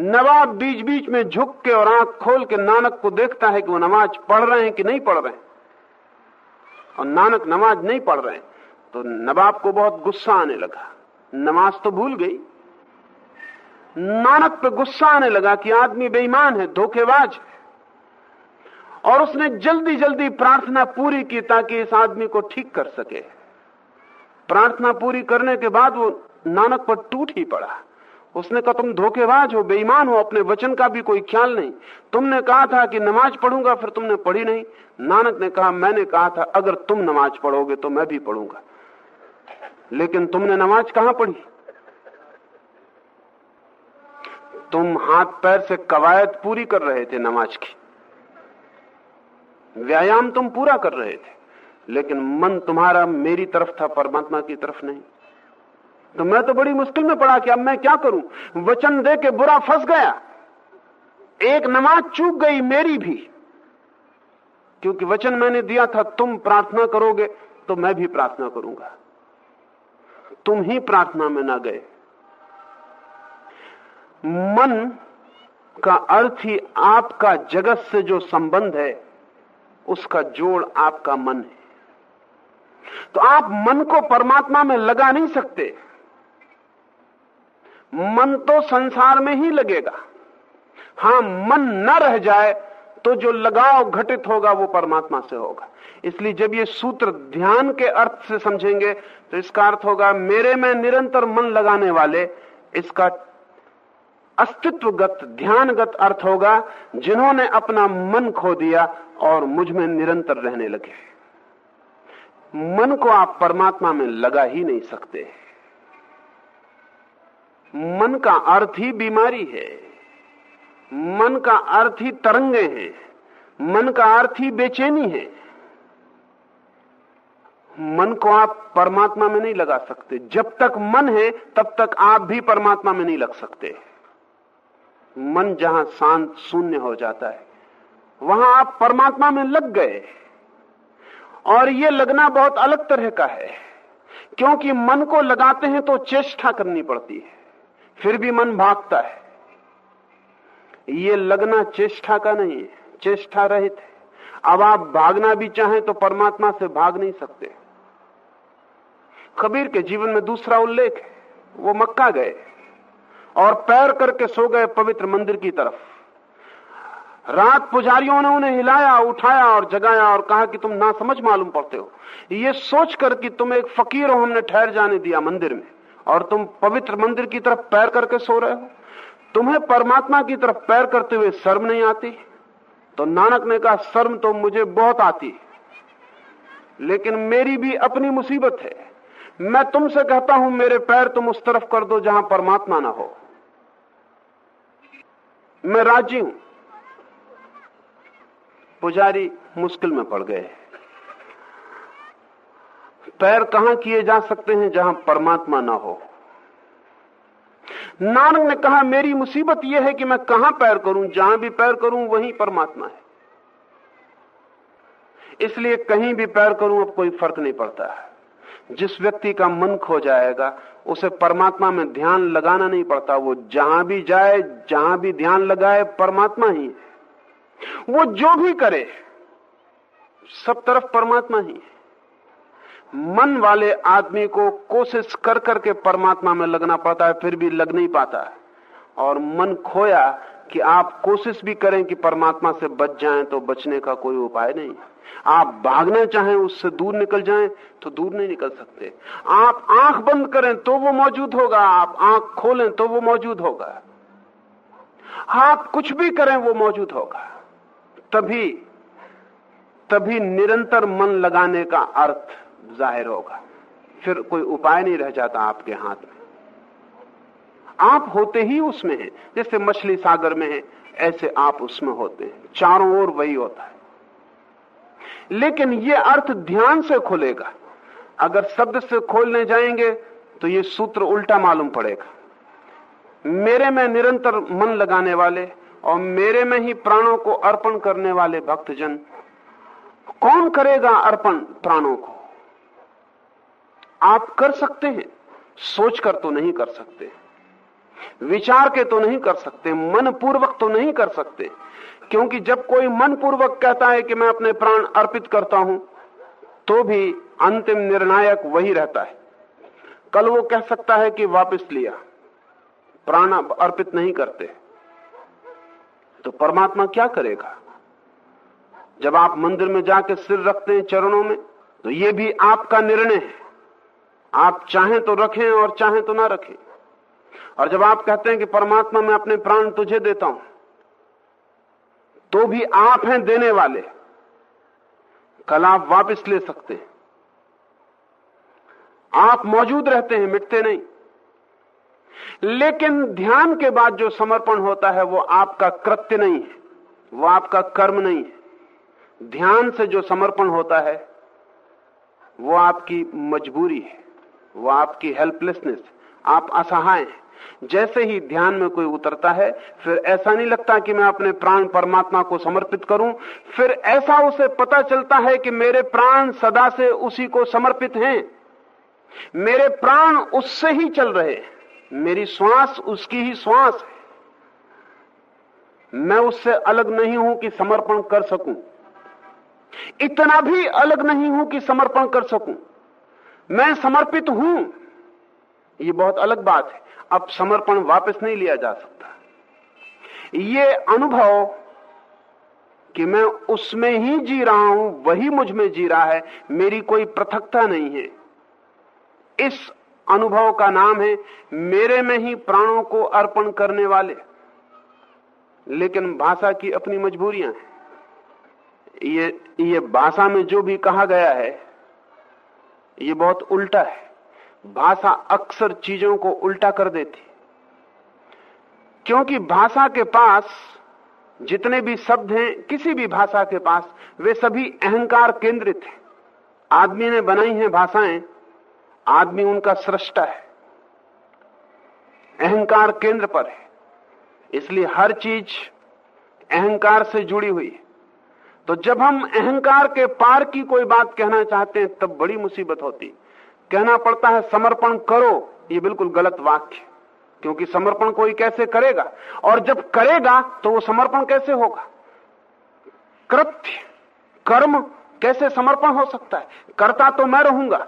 नवाब बीच बीच में झुक के और आँख खोल के नानक को देखता है कि वो नमाज़ पढ़ रहे हैं कि नहीं पढ़ रहे हैं। और नानक नमाज़ नहीं पढ़ रहे हैं तो नवाब को बहुत गुस्सा आने लगा। नमाज़ तो भूल गई। नानक पे गुस्सा आने लगा कि आदमी बेईमान है, धोखेबाज है। और उसने जल्दी जल्दी प्रार्थना पूरी की ताकि इस आदमी को ठीक कर सके। प्रार्थना पूरी करने के बाद वो नानक पर टूट ही पड़ा। उसने कहा, तुम धोखेबाज हो, बेईमान हो, अपने वचन का भी कोई ख्याल नहीं। तुमने कहा था कि नमाज़ पढ़ूँगा, फिर तुमने पढ़ी नहीं। नानक ने कहा, मैंने कहा था, अगर तुम नमाज़ पढ़ोगे तो मैं भी पढ़ूँगा। लेकिन तुमने नमाज़ कहाँ पढ़ी? तुम हाथ पैर से कवायद पूरी कर रहे थे नमाज़ की। व्यायाम तुम पूरा कर रहे थे, लेकिन मन तुम्हारा मेरी तरफ़ था, परमात्मा की तरफ़ नहीं। तो मैं तो बड़ी मुश्किल में पड़ा कि अब मैं क्या करूँ? वचन दे के बुरा फंस गया। एक नमाज़ चूक गई मेरी भी। क्योंकि वचन मैंने दिया था, तुम प्रार्थना करोगे तो मैं भी प्रार्थना करूँगा। तुम ही प्रार्थना में ना गए। मन का अर्थ ही आपका जगत से जो संबंध है उसका जोड़ आपका मन है। तो आप मन को परमात्मा में लगा नहीं सकते। मन तो संसार में ही लगेगा। हाँ, मन न रह जाए तो जो लगाव घटित होगा वो परमात्मा से होगा। इसलिए जब ये सूत्र ध्यान के अर्थ से समझेंगे तो इसका अर्थ होगा, मेरे में निरंतर मन लगाने वाले, इसका अस्तित्वगत, ध्यानगत अर्थ होगा, जिन्होंने अपना मन खो दिया और मुझमें निरंतर रहने लगे। मन को आप परमात्मा में लगा ही नहीं सकते। मन का अर्थ ही बीमारी है। मन का अर्थ ही तरंगे हैं। मन का अर्थ ही बेचैनी है। मन को आप परमात्मा में नहीं लगा सकते। जब तक मन है, तब तक आप भी परमात्मा में नहीं लग सकते। मन जहाँ शांत शून्य हो जाता है, वहाँ आप परमात्मा में लग गए। और ये लगना बहुत अलग तरह का है, क्योंकि मन को लगाते हैं तो चेष्टा करनी पड़ती है, फिर भी मन भागता है। ये लगना चेष्टा का नहीं है, चेष्टा रहित है। अब आप भागना भी चाहें तो परमात्मा से भाग नहीं सकते। कबीर के जीवन में दूसरा उल्लेख है, वो मक्का गए। और पैर करके सो गए पवित्र मंदिर की तरफ़। रात पुजारियों ने उन्हें हिलाया, उठाया और जगाया और कहा कि तुम ना समझ मालूम पड़ते हो। ये सोचकर कि तुम एक फकीर हो, हमने ठहर जाने दिया मंदिर में। और तुम पवित्र मंदिर की तरफ़ पैर करके सो रहे हो। तुम्हें परमात्मा की तरफ़ पैर करते हुए शर्म नहीं आती? तो नानक ने कहा, शर्म तो मुझे बहुत आती लेकिन मेरी भी अपनी मुसीबत है। मैं तुमसे कहता हूँ, मेरे पैर तुम उस तरफ़ कर दो जहाँ परमात्मा ना हो। मैं राज़ी हूँ। पुजारी मुश्किल में पड़ गए। पैर कहाँ किए जा सकते हैं जहाँ परमात्मा ना हो? नानक ने कहा, मेरी मुसीबत यह है कि मैं कहाँ पैर करूँ? जहाँ भी पैर करूँ, वहीं परमात्मा है। इसलिए कहीं भी पैर करूँ, अब कोई फ़र्क नहीं पड़ता है। जिस व्यक्ति का मन खो जाएगा, उसे परमात्मा में ध्यान लगाना नहीं पड़ता। वो जहाँ भी जाए, जहाँ भी ध्यान लगाए, परमात्मा ही है। वो जो भी करे, सब तरफ़ परमात्मा ही है। मन वाले आदमी को कोशिश कर करके परमात्मा में लगना पड़ता है, फिर भी लग नहीं पाता है। और मन खोया कि आप कोशिश भी करें कि परमात्मा से बच जाएँ तो बचने का कोई उपाय नहीं। आप भागना चाहें, उससे दूर निकल जाएँ तो दूर नहीं निकल सकते। आप आँख बंद करें तो वो मौजूद होगा। आप आँख खोलें तो वो मौजूद होगा। आप कुछ भी करें, वो मौजूद होगा। तभी तभी निरंतर मन लगाने का अर्थ ज़ाहिर होगा। फिर कोई उपाय नहीं रह जाता आपके हाथ में। आप होते ही उसमें हैं, जैसे मछली सागर में है, ऐसे आप उसमें होते हैं। चारों ओर वही होता है। लेकिन ये अर्थ ध्यान से खुलेगा। अगर शब्द से खोलने जाएँगे तो ये सूत्र उल्टा मालूम पड़ेगा। मेरे में निरंतर मन लगाने वाले और मेरे में ही प्राणों को अर्पण करने वाले भक्तजन, कौन करेगा अर्पण प्राणों को? आप कर सकते हैं, सोचकर तो नहीं कर सकते। विचार के तो नहीं कर सकते मन पूर्वक तो नहीं कर सकते। क्योंकि जब कोई मन पूर्वक कहता है कि मैं अपने प्राण अर्पित करता हूँ तो भी अंतिम निर्णायक वही रहता है। कल वो कह सकता है कि वापस लिया। प्राण अर्पित नहीं करते। तो परमात्मा क्या करेगा? जब आप मंदिर में जाके सिर रखते हैं चरणों में तो ये भी आपका निर्णय है। आप चाहें तो रखें और चाहें तो ना रखें। और जब आप कहते हैं कि परमात्मा, मैं अपने प्राण तुझे देता हूँ तो भी आप हैं देने वाले। कल आप वापिस ले सकते हैं। आप मौजूद रहते हैं, मिटते नहीं। लेकिन ध्यान के बाद जो समर्पण होता है, वो आपका कृत्य नहीं है, वो आपका कर्म नहीं है। ध्यान से जो समर्पण होता है, वो आपकी मजबूरी है, वो आपकी हेल्पलेसनेस आप असहाय हैं। जैसे ही ध्यान में कोई उतरता है, फिर ऐसा नहीं लगता कि मैं अपने प्राण परमात्मा को समर्पित करूँ। फिर ऐसा उसे पता चलता है कि मेरे प्राण सदा से उसी को समर्पित हैं। मेरे प्राण उससे ही चल रहे मेरी श्वास उसकी ही श्वास है। मैं उससे अलग नहीं हूँ कि समर्पण कर सकूँ। इतना भी अलग नहीं हूँ कि समर्पण कर सकूँ। मैं समर्पित हूँ। ये बहुत अलग बात है। अब समर्पण वापस नहीं लिया जा सकता। ये अनुभव कि मैं उसमें ही जी रहा हूँ, वही मुझमें जी रहा है, मेरी कोई पृथकता नहीं है। इस अनुभव का नाम है, मेरे में ही प्राणों को अर्पण करने वाले। लेकिन भाषा की अपनी मजबूरियाँ हैं। ये ये भाषा में जो भी कहा गया है, ये बहुत उल्टा है। भाषा अक्सर चीज़ों को उल्टा कर देती। क्योंकि भाषा के पास जितने भी शब्द हैं, किसी भी भाषा के पास, वे सभी अहंकार केंद्रित हैं। आदमी ने बनाई हैं भाषाएँ, आदमी उनका सृष्टा है। अहंकार केंद्र पर है। इसलिए हर चीज़ अहंकार से जुड़ी हुई है। तो जब हम अहंकार के पार की कोई बात कहना चाहते हैं, तब बड़ी मुसीबत होती कहना पड़ता है, समर्पण करो। ये बिल्कुल गलत वाक्य। क्योंकि समर्पण कोई कैसे करेगा? और जब करेगा तो वो समर्पण कैसे होगा? कृत्य, कर्म कैसे समर्पण हो सकता है? करता तो मैं रहूँगा।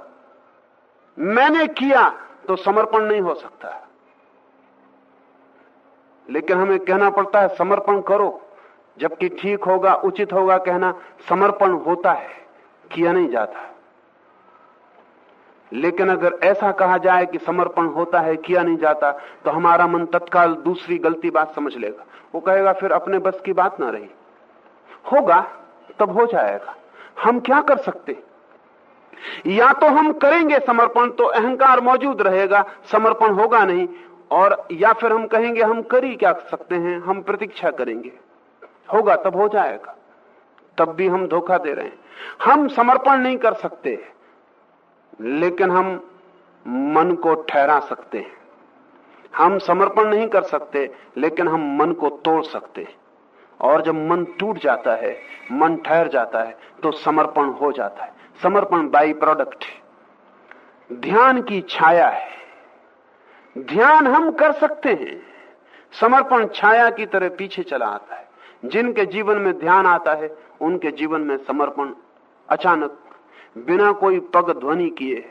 मैंने किया तो समर्पण नहीं हो सकता। लेकिन हमें कहना पड़ता है, समर्पण करो। जबकि ठीक होगा, उचित होगा कहना, समर्पण होता है, किया नहीं जाता। लेकिन अगर ऐसा कहा जाए कि समर्पण होता है, किया नहीं जाता तो हमारा मन तत्काल दूसरी गलती बात समझ लेगा। वो कहेगा, फिर अपने बस की बात ना रही। होगा, तब हो जाएगा। हम क्या कर सकते? या तो हम करेंगे समर्पण तो अहंकार मौजूद रहेगा, समर्पण होगा नहीं, और या फिर हम कहेंगे, हम कर ही क्या सकते हैं? हम प्रतीक्षा करेंगे। होगा, तब हो जाएगा। तब भी हम धोखा दे रहे हैं। हम समर्पण नहीं कर सकते। लेकिन हम मन को ठहरा सकते हैं। हम समर्पण नहीं कर सकते, लेकिन हम मन को तोड़ सकते हैं। और जब मन टूट जाता है, मन ठहर जाता है तो समर्पण हो जाता है। समर्पण बाई प्रोडक्ट ध्यान की छाया है। ध्यान हम कर सकते हैं। समर्पण छाया की तरह पीछे चला आता है। जिनके जीवन में ध्यान आता है, उनके जीवन में समर्पण अचानक बिना कोई पग ध्वनि किए,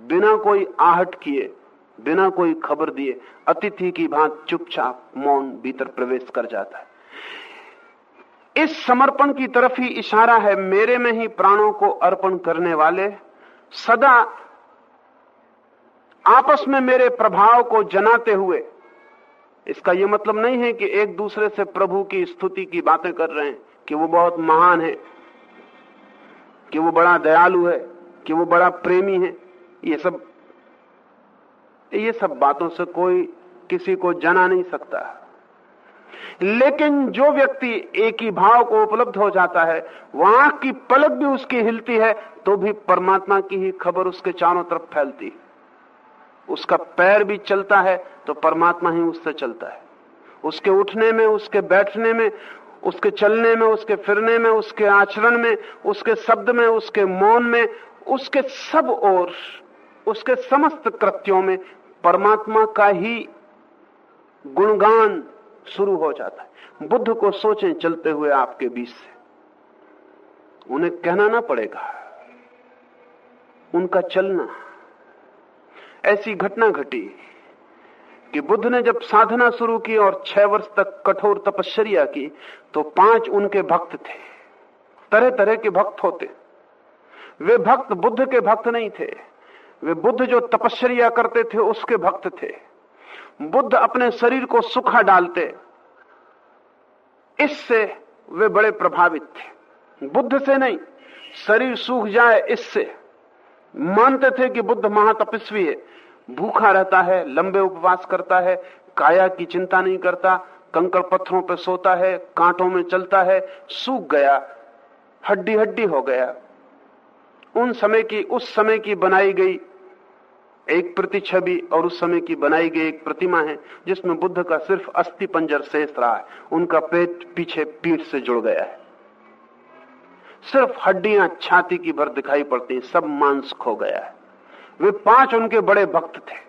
बिना कोई आहट किए, बिना कोई खबर दिए, अतिथि की भांत चुपचाप मौन भीतर प्रवेश कर जाता है। इस समर्पण की तरफ़ ही इशारा है, मेरे में ही प्राणों को अर्पण करने वाले, सदा आपस में मेरे प्रभाव को जनाते हुए, इसका यह मतलब नहीं है कि एक दूसरे से प्रभु की स्तुति की बातें कर रहे हैं, कि वो बहुत महान है। कि वो बड़ा दयालु है, कि वो बड़ा प्रेमी है, ये सब ये सब बातों से कोई किसी को जना नहीं सकता। लेकिन जो व्यक्ति एक ही भाव को उपलब्ध हो जाता है, वहाँ की पलक भी उसकी हिलती है तो भी परमात्मा की ही खबर उसके चारों तरफ़ फैलती उसका पैर भी चलता है तो परमात्मा ही उससे चलता है। उसके उठने में, उसके बैठने में उसके चलने में, उसके फिरने में, उसके आचरण में, उसके शब्द में, उसके मौन में, उसके सब और उसके समस्त कृत्यों में परमात्मा का ही गुणगान शुरू हो जाता है। बुद्ध को सोचें, चलते हुए आपके बीच से। उन्हें कहना ना पड़ेगा। उनका चलना। ऐसी घटना घटी। कि बुद्ध ने जब साधना शुरू की और छह वर्ष तक कठोर तपश्चर्या की तो पाँच उनके भक्त थे। तरह तरह के भक्त होते। वे भक्त बुद्ध के भक्त नहीं थे। वे बुद्ध जो तपश्चर्या करते थे, उसके भक्त थे। बुद्ध अपने शरीर को सुखा डालते। इससे वे बड़े प्रभावित थे। बुद्ध से नहीं, शरीर सूख जाए इससे। मानते थे कि बुद्ध महातपस्वी है। भूखा रहता है, लंबे उपवास करता है, काया की चिंता नहीं करता, कंकड़ पत्थरों पर सोता है, कांटों में चलता है, सूख गया हड्डी हड्डी हो गया। उन समय की, उस समय की बनाई गई एक प्रति छवि और उस समय की बनाई गई एक प्रतिमा है, जिसमें बुद्ध का सिर्फ़ अस्थि पंजर शेष रहा है। उनका पेट पीछे पीठ से जुड़ गया है। सिर्फ़ हड्डियाँ छाती की भर दिखाई पड़ती सब मांस खो गया है। वे पाँच उनके बड़े भक्त थे।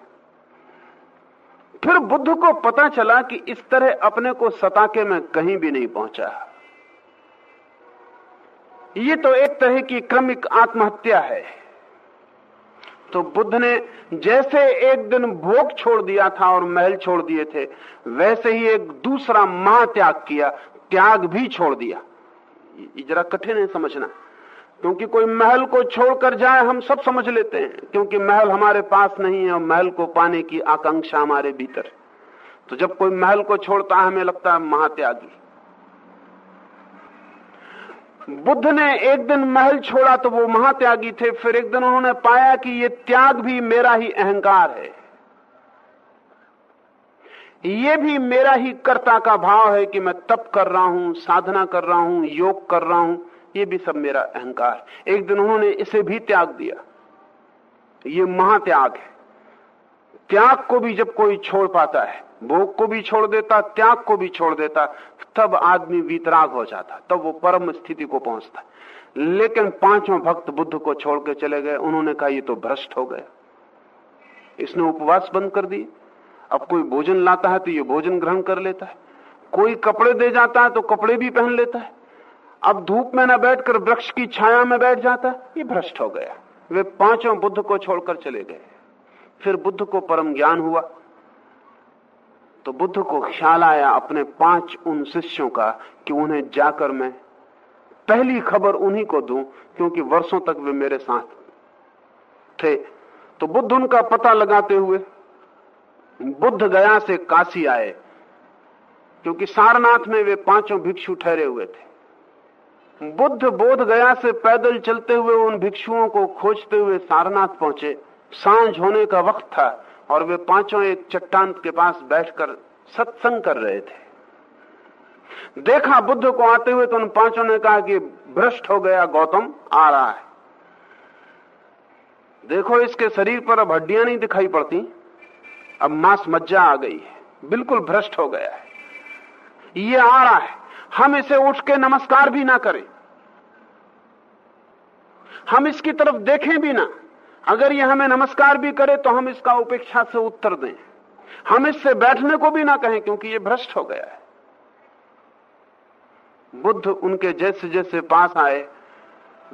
फिर बुद्ध को पता चला कि इस तरह अपने को सता के मैं कहीं भी नहीं पहुँचा। ये तो एक तरह की क्रमिक आत्महत्या है। तो बुद्ध ने जैसे एक दिन भोग छोड़ दिया था और महल छोड़ दिए थे, वैसे ही एक दूसरा महात्याग किया, त्याग भी छोड़ दिया। जरा कठिन है समझना। क्योंकि कोई महल को छोड़कर जाए, हम सब समझ लेते हैं। क्योंकि महल हमारे पास नहीं है और महल को पाने की आकांक्षा हमारे भीतर तो जब कोई महल को छोड़ता है, हमें लगता है महात्यागी। बुद्ध ने एक दिन महल छोड़ा तो वो महात्यागी थे। फिर एक दिन उन्होंने पाया कि ये त्याग भी मेरा ही अहंकार है। ये भी मेरा ही कर्ता का भाव है कि मैं तप कर रहा हूँ, साधना कर रहा हूँ, योग कर रहा हूँ। ये भी सब मेरा अहंकार। एक दिन उन्होंने इसे भी त्याग दिया। ये महात्याग है। त्याग को भी जब कोई छोड़ पाता है, भोग को भी छोड़ देता, त्याग को भी छोड़ देता, तब आदमी वीतराग हो जाता, तब वो परम स्थिति को पहुँचता। लेकिन पाँचों भक्त बुद्ध को छोड़ के चले गए। उन्होंने कहा, ये तो भ्रष्ट हो गया। इसने उपवास बंद कर दिए। अब कोई भोजन लाता है तो ये भोजन ग्रहण कर लेता है। कोई कपड़े दे जाता है तो कपड़े भी पहन लेता है। अब धूप में न बैठकर वृक्ष की छाया में बैठ जाता ये भ्रष्ट हो गया। वे पाँचों बुद्ध को छोड़कर चले गए। फिर बुद्ध को परम ज्ञान हुआ। तो बुद्ध को ख्याल आया अपने पाँच उन शिष्यों का कि उन्हें जाकर मैं पहली खबर उन्हीं को दूँ, क्योंकि वर्षों तक वे मेरे साथ थे। तो बुद्ध उनका पता लगाते हुए बुद्ध गया से काशी आए, क्योंकि सारनाथ में वे पाँचों भिक्षु ठहरे हुए थे। बुद्ध बोध गया से पैदल चलते हुए उन भिक्षुओं को खोजते हुए सारनाथ पहुँचे। साँझ होने का वक्त था और वे पाँचों एक चट्टान के पास बैठकर सत्संग कर रहे थे। देखा बुद्ध को आते हुए तो उन पाँचों ने कहा कि भ्रष्ट हो गया गौतम, आ रहा है। देखो, इसके शरीर पर अब हड्डियाँ नहीं दिखाई पड़ती। अब मांस मज्जा आ गई है। बिल्कुल भ्रष्ट हो गया है। ये आ रहा है। हम इसे उठ के नमस्कार भी ना करें। हम इसकी तरफ़ देखें भी ना। अगर ये हमें नमस्कार भी करे तो हम इसका उपेक्षा से उत्तर दें। हम इससे बैठने को भी ना कहें क्योंकि ये भ्रष्ट हो गया है। बुद्ध उनके जैसे जैसे पास आए,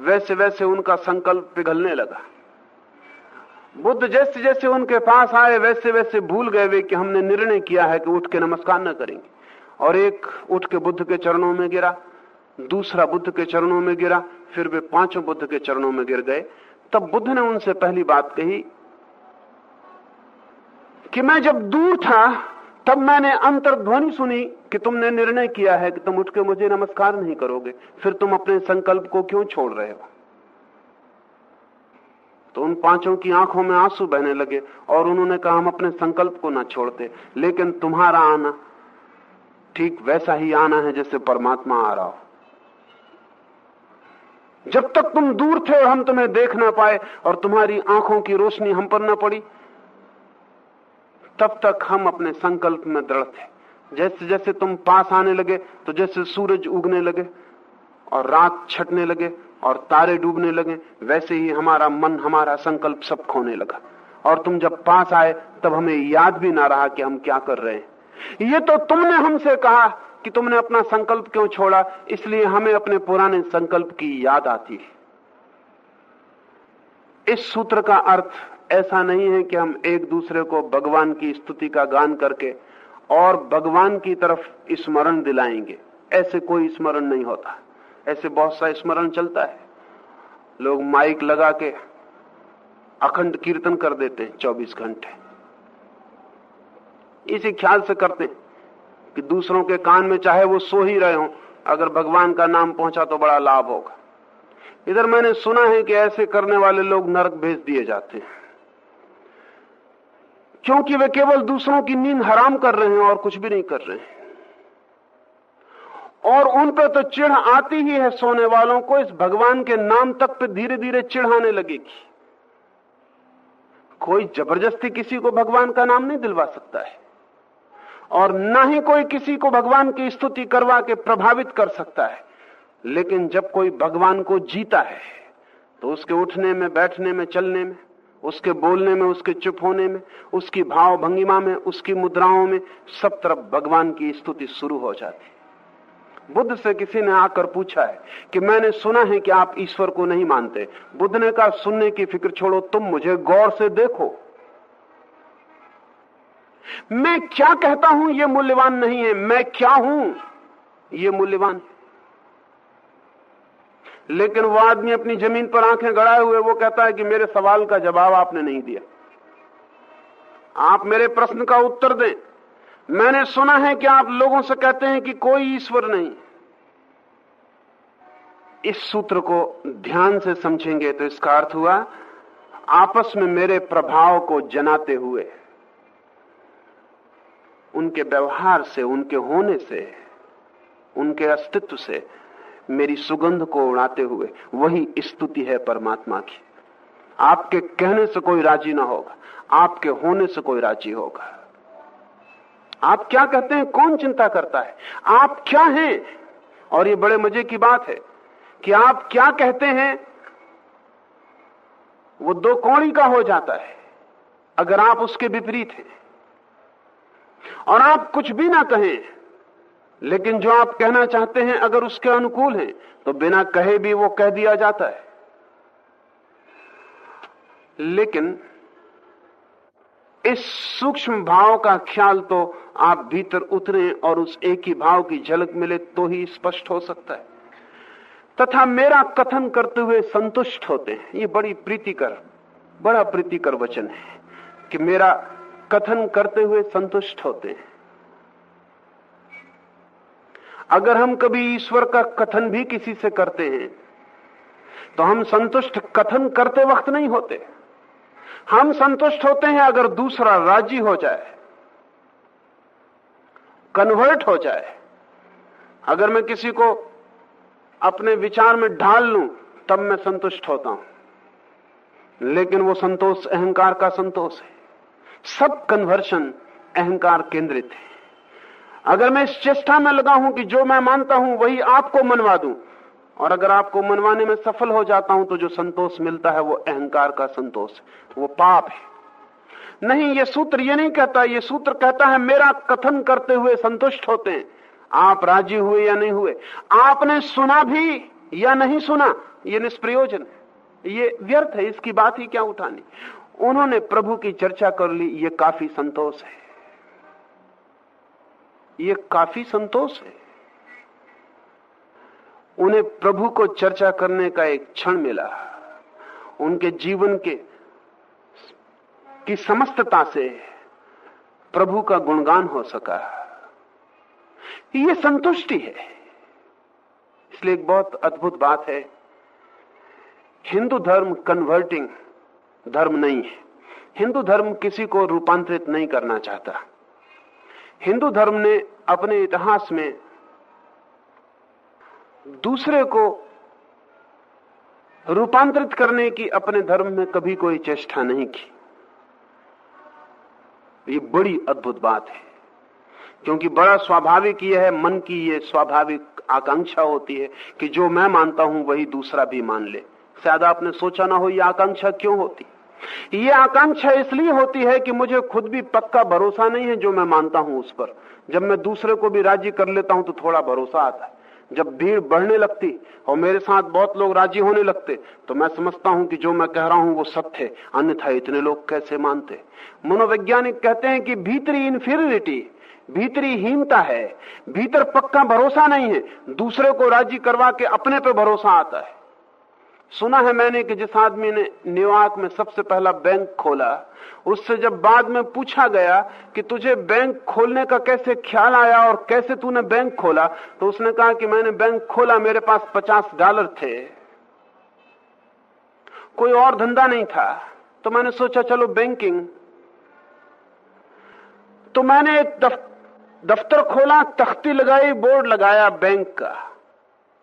वैसे वैसे उनका संकल्प पिघलने लगा। बुद्ध जैसे जैसे उनके पास आए, वैसे वैसे भूल गए वे कि हमने निर्णय किया है कि उठ के नमस्कार न करेंगे। और एक उठ के बुद्ध के चरणों में गिरा, दूसरा बुद्ध के चरणों में गिरा, फिर वे पाँचों बुद्ध के चरणों में गिर गए। तब बुद्ध ने उनसे पहली बात कही कि मैं जब दूर था, तब मैंने अंतर्ध्वनि सुनी कि तुमने निर्णय किया है कि तुम उठ के मुझे नमस्कार नहीं करोगे, फिर तुम अपने संकल्प को क्यों छोड़ रहे हो? तो उन पाँचों की आँखों में आँसू बहने लगे और उन्होंने कहा, हम अपने संकल्प को ना छोड़ते, लेकिन तुम्हारा आना ठीक वैसा ही आना है जैसे परमात्मा आ रहा हो। जब तक तुम दूर थे और हम तुम्हें देख ना पाए और तुम्हारी आँखों की रोशनी हम पर ना पड़ी, तब तक हम अपने संकल्प में दृढ़ थे। जैसे जैसे तुम पास आने लगे तो जैसे सूरज उगने लगे और रात छटने लगे और तारे डूबने लगे, वैसे ही हमारा मन, हमारा संकल्प सब खोने लगा। और तुम जब पास आए, तब हमें याद भी ना रहा कि हम क्या कर रहे हैं। ये तो तुमने हमसे कहा कि तुमने अपना संकल्प क्यों छोड़ा? इसलिए हमें अपने पुराने संकल्प की याद आती है। इस सूत्र का अर्थ ऐसा नहीं है कि हम एक दूसरे को भगवान की स्तुति का गान करके और भगवान की तरफ़ स्मरण दिलाएँगे। ऐसे कोई स्मरण नहीं होता। ऐसे बहुत सा स्मरण चलता है। लोग माइक लगा के अखंड कीर्तन कर देते हैं चौबीस घंटे। इसी ख्याल से करते कि दूसरों के कान में चाहे वो सो ही रहे हो, अगर भगवान का नाम पहुँचा तो बड़ा लाभ होगा। इधर मैंने सुना है कि ऐसे करने वाले लोग नरक भेज दिए जाते हैं। क्योंकि वे केवल दूसरों की नींद हराम कर रहे हैं और कुछ भी नहीं कर रहे हैं। और उन पर तो चिढ़ आती ही है सोने वालों को, इस भगवान के नाम तक पे धीरे धीरे चिढ़ाने लगेगी। कोई ज़बरदस्ती किसी को भगवान का नाम नहीं दिलवा सकता है। और ना ही कोई किसी को भगवान की स्तुति करवा के प्रभावित कर सकता है। लेकिन जब कोई भगवान को जीता है तो उसके उठने में, बैठने में, चलने में, उसके बोलने में, उसके चुप होने में, उसकी भाव भंगिमा में, उसकी मुद्राओं में सब तरफ़ भगवान की स्तुति शुरू हो जाती बुद्ध से किसी ने आकर पूछा है कि मैंने सुना है कि आप ईश्वर को नहीं मानते। बुद्ध ने कहा, सुनने की फ़िक्र छोड़ो, तुम मुझे गौर से देखो। मैं क्या कहता हूँ यह मूल्यवान नहीं है। मैं क्या हूँ यह मूल्यवान लेकिन वो आदमी अपनी ज़मीन पर आँखें गड़ाए हुए, वो कहता है कि मेरे सवाल का जवाब आपने नहीं दिया। आप मेरे प्रश्न का उत्तर दें। मैंने सुना है कि आप लोगों से कहते हैं कि कोई ईश्वर नहीं। इस सूत्र को ध्यान से समझेंगे तो इसका अर्थ हुआ, आपस में मेरे प्रभाव को जनाते हुए। उनके व्यवहार से, उनके होने से, उनके अस्तित्व से मेरी सुगंध को उड़ाते हुए वही स्तुति है परमात्मा की। आपके कहने से कोई राज़ी ना होगा, आपके होने से कोई राज़ी होगा। आप क्या कहते हैं, कौन चिंता करता है? आप क्या हैं? और ये बड़े मज़े की बात है कि आप क्या कहते हैं, वो दो कौड़ी का हो जाता है, अगर आप उसके विपरीत हैं। और आप कुछ भी ना कहें। लेकिन जो आप कहना चाहते हैं, अगर उसके अनुकूल हैं तो बिना कहे भी वो कह दिया जाता है। लेकिन इस सूक्ष्म भाव का ख्याल तो आप भीतर उतरे और उस एक ही भाव की झलक मिले तो ही स्पष्ट हो सकता है। तथा मेरा कथन करते हुए संतुष्ट होते हैं। ये बड़ी प्रीतिकर, बड़ा प्रीतिकर वचन है कि मेरा कथन करते हुए संतुष्ट होते हैं। अगर हम कभी ईश्वर का कथन भी किसी से करते हैं तो हम संतुष्ट कथन करते वक्त नहीं होते। हम संतुष्ट होते हैं अगर दूसरा राज़ी हो जाए कन्वर्ट हो जाए। अगर मैं किसी को अपने विचार में ढाल लूँ, तब मैं संतुष्ट होता हूँ। लेकिन वो संतोष, अहंकार का संतोष है। सब कन्वर्शन अहंकार केंद्रित है। अगर मैं इस चेष्टा में लगा हूँ कि जो मैं मानता हूँ वही आपको मनवा दूँ, और अगर आपको मनवाने में सफल हो जाता हूँ तो जो संतोष मिलता है वो अहंकार का संतोष है, वो पाप है। नहीं, ये सूत्र ये नहीं कहता, ये सूत्र कहता है मेरा कथन करते हुए संतुष्ट होते हैं। आप राज़ी हुए या नहीं हुए? आपने सुना भी या नहीं सुना? ये निष्प्रयोजन है। ये व्यर्थ है, इसकी बात ही क्या उठानी? उन्होंने प्रभु की चर्चा कर ली, ये काफ़ी संतोष है। ये काफ़ी संतोष है। उन्हें प्रभु को चर्चा करने का एक क्षण मिला। उनके जीवन के, की समस्तता से प्रभु का गुणगान हो सका। ये संतुष्टि है। इसलिए एक बहुत अद्भुत बात है। हिंदू धर्म कन्वर्टिंग धर्म नहीं है। हिंदू धर्म किसी को रूपांतरित नहीं करना चाहता। हिंदू धर्म ने अपने इतिहास में दूसरे को रूपांतरित करने की अपने धर्म में कभी कोई चेष्टा नहीं की। ये बड़ी अद्भुत बात है, क्योंकि बड़ा स्वाभाविक यह है, मन की ये स्वाभाविक आकांक्षा होती है कि जो मैं मानता हूँ वही दूसरा भी मान ले। शायद आपने सोचा ना हो ये आकांक्षा क्यों होती? ये आकांक्षा इसलिए होती है कि मुझे खुद भी पक्का भरोसा नहीं है जो मैं मानता हूँ उस पर। जब मैं दूसरे को भी राज़ी कर लेता हूँ तो थोड़ा भरोसा आता है। जब भीड़ बढ़ने लगती और मेरे साथ बहुत लोग राज़ी होने लगते तो मैं समझता हूँ कि जो मैं कह रहा हूँ वो सत्य है। अन्यथा इतने लोग कैसे मानते? मनोवैज्ञानिक कहते हैं कि भीतरी इंफीरियरिटी भीतरी हीनता है। भीतर पक्का भरोसा नहीं है। दूसरे को राज़ी करवा के अपने पे भरोसा आता है। सुना है मैंने कि जिस आदमी ने न्यूयॉर्क में सबसे पहला बैंक खोला उससे जब बाद में पूछा गया कि तुझे बैंक खोलने का कैसे ख्याल आया और कैसे तूने बैंक खोला तो उसने कहा कि मैंने बैंक खोला मेरे पास पचास डॉलर थे। कोई और धंधा नहीं था। तो मैंने सोचा चलो बैंकिंग। तो मैंने एक दफ, दफ्तर खोला तख्ती लगाई बोर्ड लगाया बैंक का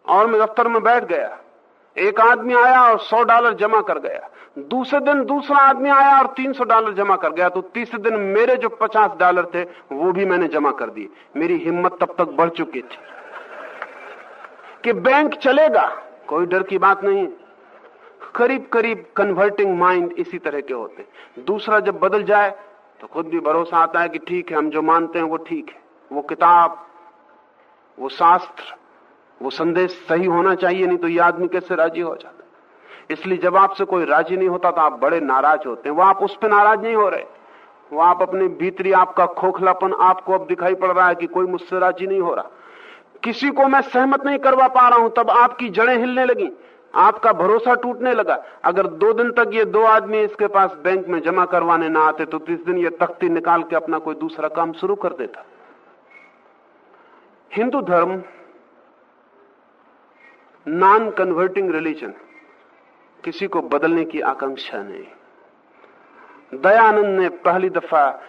और मैं दफ्तर में बैठ गया। एक आदमी आया और सौ डॉलर जमा कर गया। दूसरे दिन दूसरा आदमी आया और तीन सौ डॉलर जमा कर गया। तो तीसरे दिन मेरे जो पचास डॉलर थे, वो भी मैंने जमा कर दिए। मेरी हिम्मत तब तक बढ़ चुकी थी कि बैंक चलेगा। कोई डर की बात नहीं करीब करीब कन्वर्टिंग माइंड इसी तरह के होते दूसरा जब बदल जाए तो खुद भी भरोसा आता है कि ठीक है, हम जो मानते हैं वो ठीक है। वो किताब, वो शास्त्र वो संदेश सही होना चाहिए, नहीं तो ये आदमी कैसे राज़ी हो जाता? इसलिए जब आपसे कोई राज़ी नहीं होता तो आप बड़े नाराज़ होते हैं। वो आप उस पर नाराज़ नहीं हो रहे। वो आप अपने भीतरी आपका खोखलापन आपको अब दिखाई पड़ रहा है कि कोई मुझसे राज़ी नहीं हो रहा। किसी को मैं सहमत नहीं करवा पा रहा हूँ, तब आपकी जड़ें हिलने लगी। आपका भरोसा टूटने लगा। अगर दो दिन तक ये दो आदमी इसके पास बैंक में जमा करवाने ना आते तो तीस दिन ये तख्ती निकाल के अपना कोई दूसरा काम शुरू कर देता। हिंदू धर्म नॉन कन्वर्टिंग रिलीजन किसी को बदलने की आकांक्षा नहीं। दयानंद ने पहली दफ़ा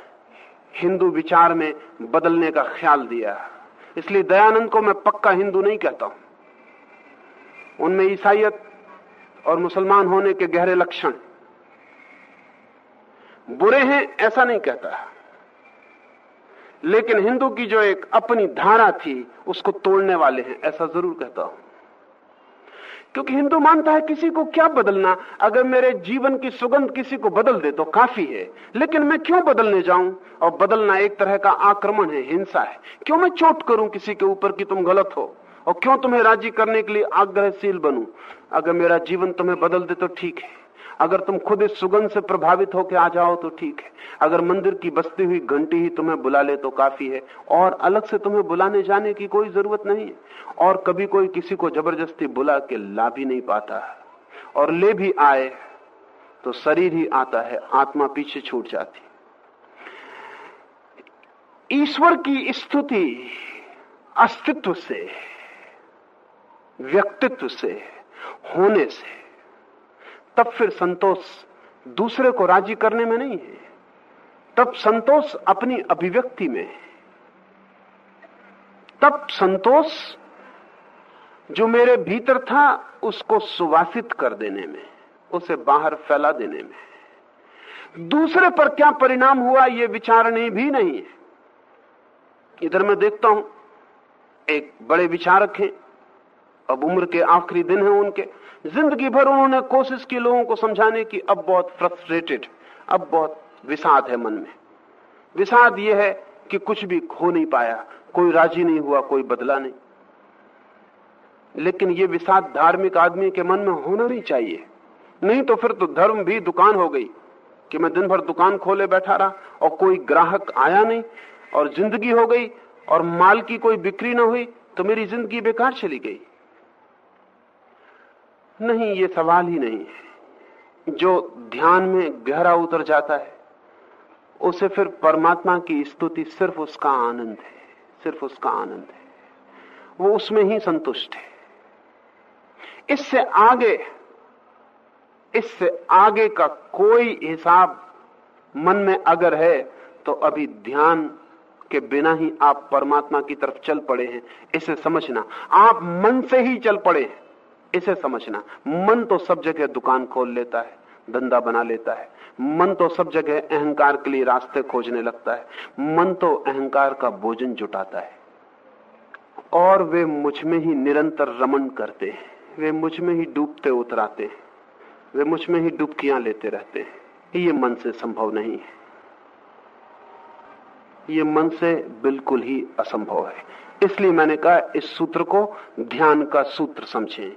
हिंदू विचार में बदलने का ख्याल दिया। इसलिए दयानंद को मैं पक्का हिंदू नहीं कहता हूँ। उनमें ईसाइत और मुसलमान होने के गहरे लक्षण। बुरे हैं, ऐसा नहीं कहता। लेकिन हिंदू की जो एक अपनी धारा थी, उसको तोड़ने वाले हैं, ऐसा ज़रूर कहता हूँ। क्योंकि हिंदू मानता है किसी को क्या बदलना? अगर मेरे जीवन की सुगंध किसी को बदल दे तो काफ़ी है। लेकिन मैं क्यों बदलने जाऊँ? और बदलना एक तरह का आक्रमण है, हिंसा है। क्यों मैं चोट करूँ किसी के ऊपर कि तुम गलत हो? और क्यों तुम्हें राज़ी करने के लिए आग्रहशील बनू? अगर मेरा जीवन तुम्हें बदल दे तो ठीक है। अगर तुम खुद इस सुगंध से प्रभावित होकर आ जाओ तो ठीक है। अगर मंदिर की बसती हुई घंटी ही तुम्हें बुला ले तो काफ़ी है। और अलग से तुम्हें बुलाने जाने की कोई ज़रूरत नहीं है। और कभी कोई किसी को ज़बरदस्ती बुला के ला भी नहीं पाता। और ले भी आए तो शरीर ही आता है, आत्मा पीछे छूट जाती। ईश्वर की स्तुति अस्तित्व से, व्यक्तित्व से, होने से तब फिर संतोष दूसरे को राज़ी करने में नहीं है। तब संतोष अपनी अभिव्यक्ति में है। तब संतोष जो मेरे भीतर था, उसको सुवासित कर देने में, उसे बाहर फैला देने में दूसरे पर क्या परिणाम हुआ यह विचारने भी नहीं है। इधर मैं देखता हूँ, एक बड़े विचारक हैं। अब उम्र के आखिरी दिन है उनके। ज़िंदगी भर उन्होंने कोशिश की लोगों को समझाने की, अब बहुत फ्रस्ट्रेटेड अब बहुत विषाद है मन में। विषाद यह है कि कुछ भी खो नहीं पाया, कोई राज़ी नहीं हुआ, कोई बदला नहीं। लेकिन ये विषाद धार्मिक आदमी के मन में होना नहीं चाहिए। नहीं तो फिर तो धर्म भी दुकान हो गई कि मैं दिन भर दुकान खोले बैठा रहा और कोई ग्राहक आया नहीं और ज़िंदगी हो गई और माल की कोई बिक्री ना हुई तो मेरी ज़िंदगी बेकार चली गई। नहीं, ये सवाल ही नहीं है। जो ध्यान में गहरा उतर जाता है, उसे फिर परमात्मा की स्तुति सिर्फ़ उसका आनंद है, सिर्फ़ उसका आनंद है। वो उसमें ही संतुष्ट है। इससे आगे इससे आगे का कोई हिसाब मन में अगर है तो अभी ध्यान के बिना ही आप परमात्मा की तरफ़ चल पड़े हैं। इसे समझना। आप मन से ही चल पड़े हैं। इसे समझना। मन तो सब जगह दुकान खोल लेता है, धंधा बना लेता है। मन तो सब जगह अहंकार के लिए रास्ते खोजने लगता है। मन तो अहंकार का भोजन जुटाता है। और वे मुझमें ही निरंतर रमन करते हैं। वे मुझमें ही डूबते उतराते हैं। वे मुझमें ही डुबकियाँ लेते रहते हैं। ये मन से संभव नहीं है। ये मन से बिल्कुल ही असंभव है। इसलिए मैंने कहा, इस सूत्र को ध्यान का सूत्र समझें।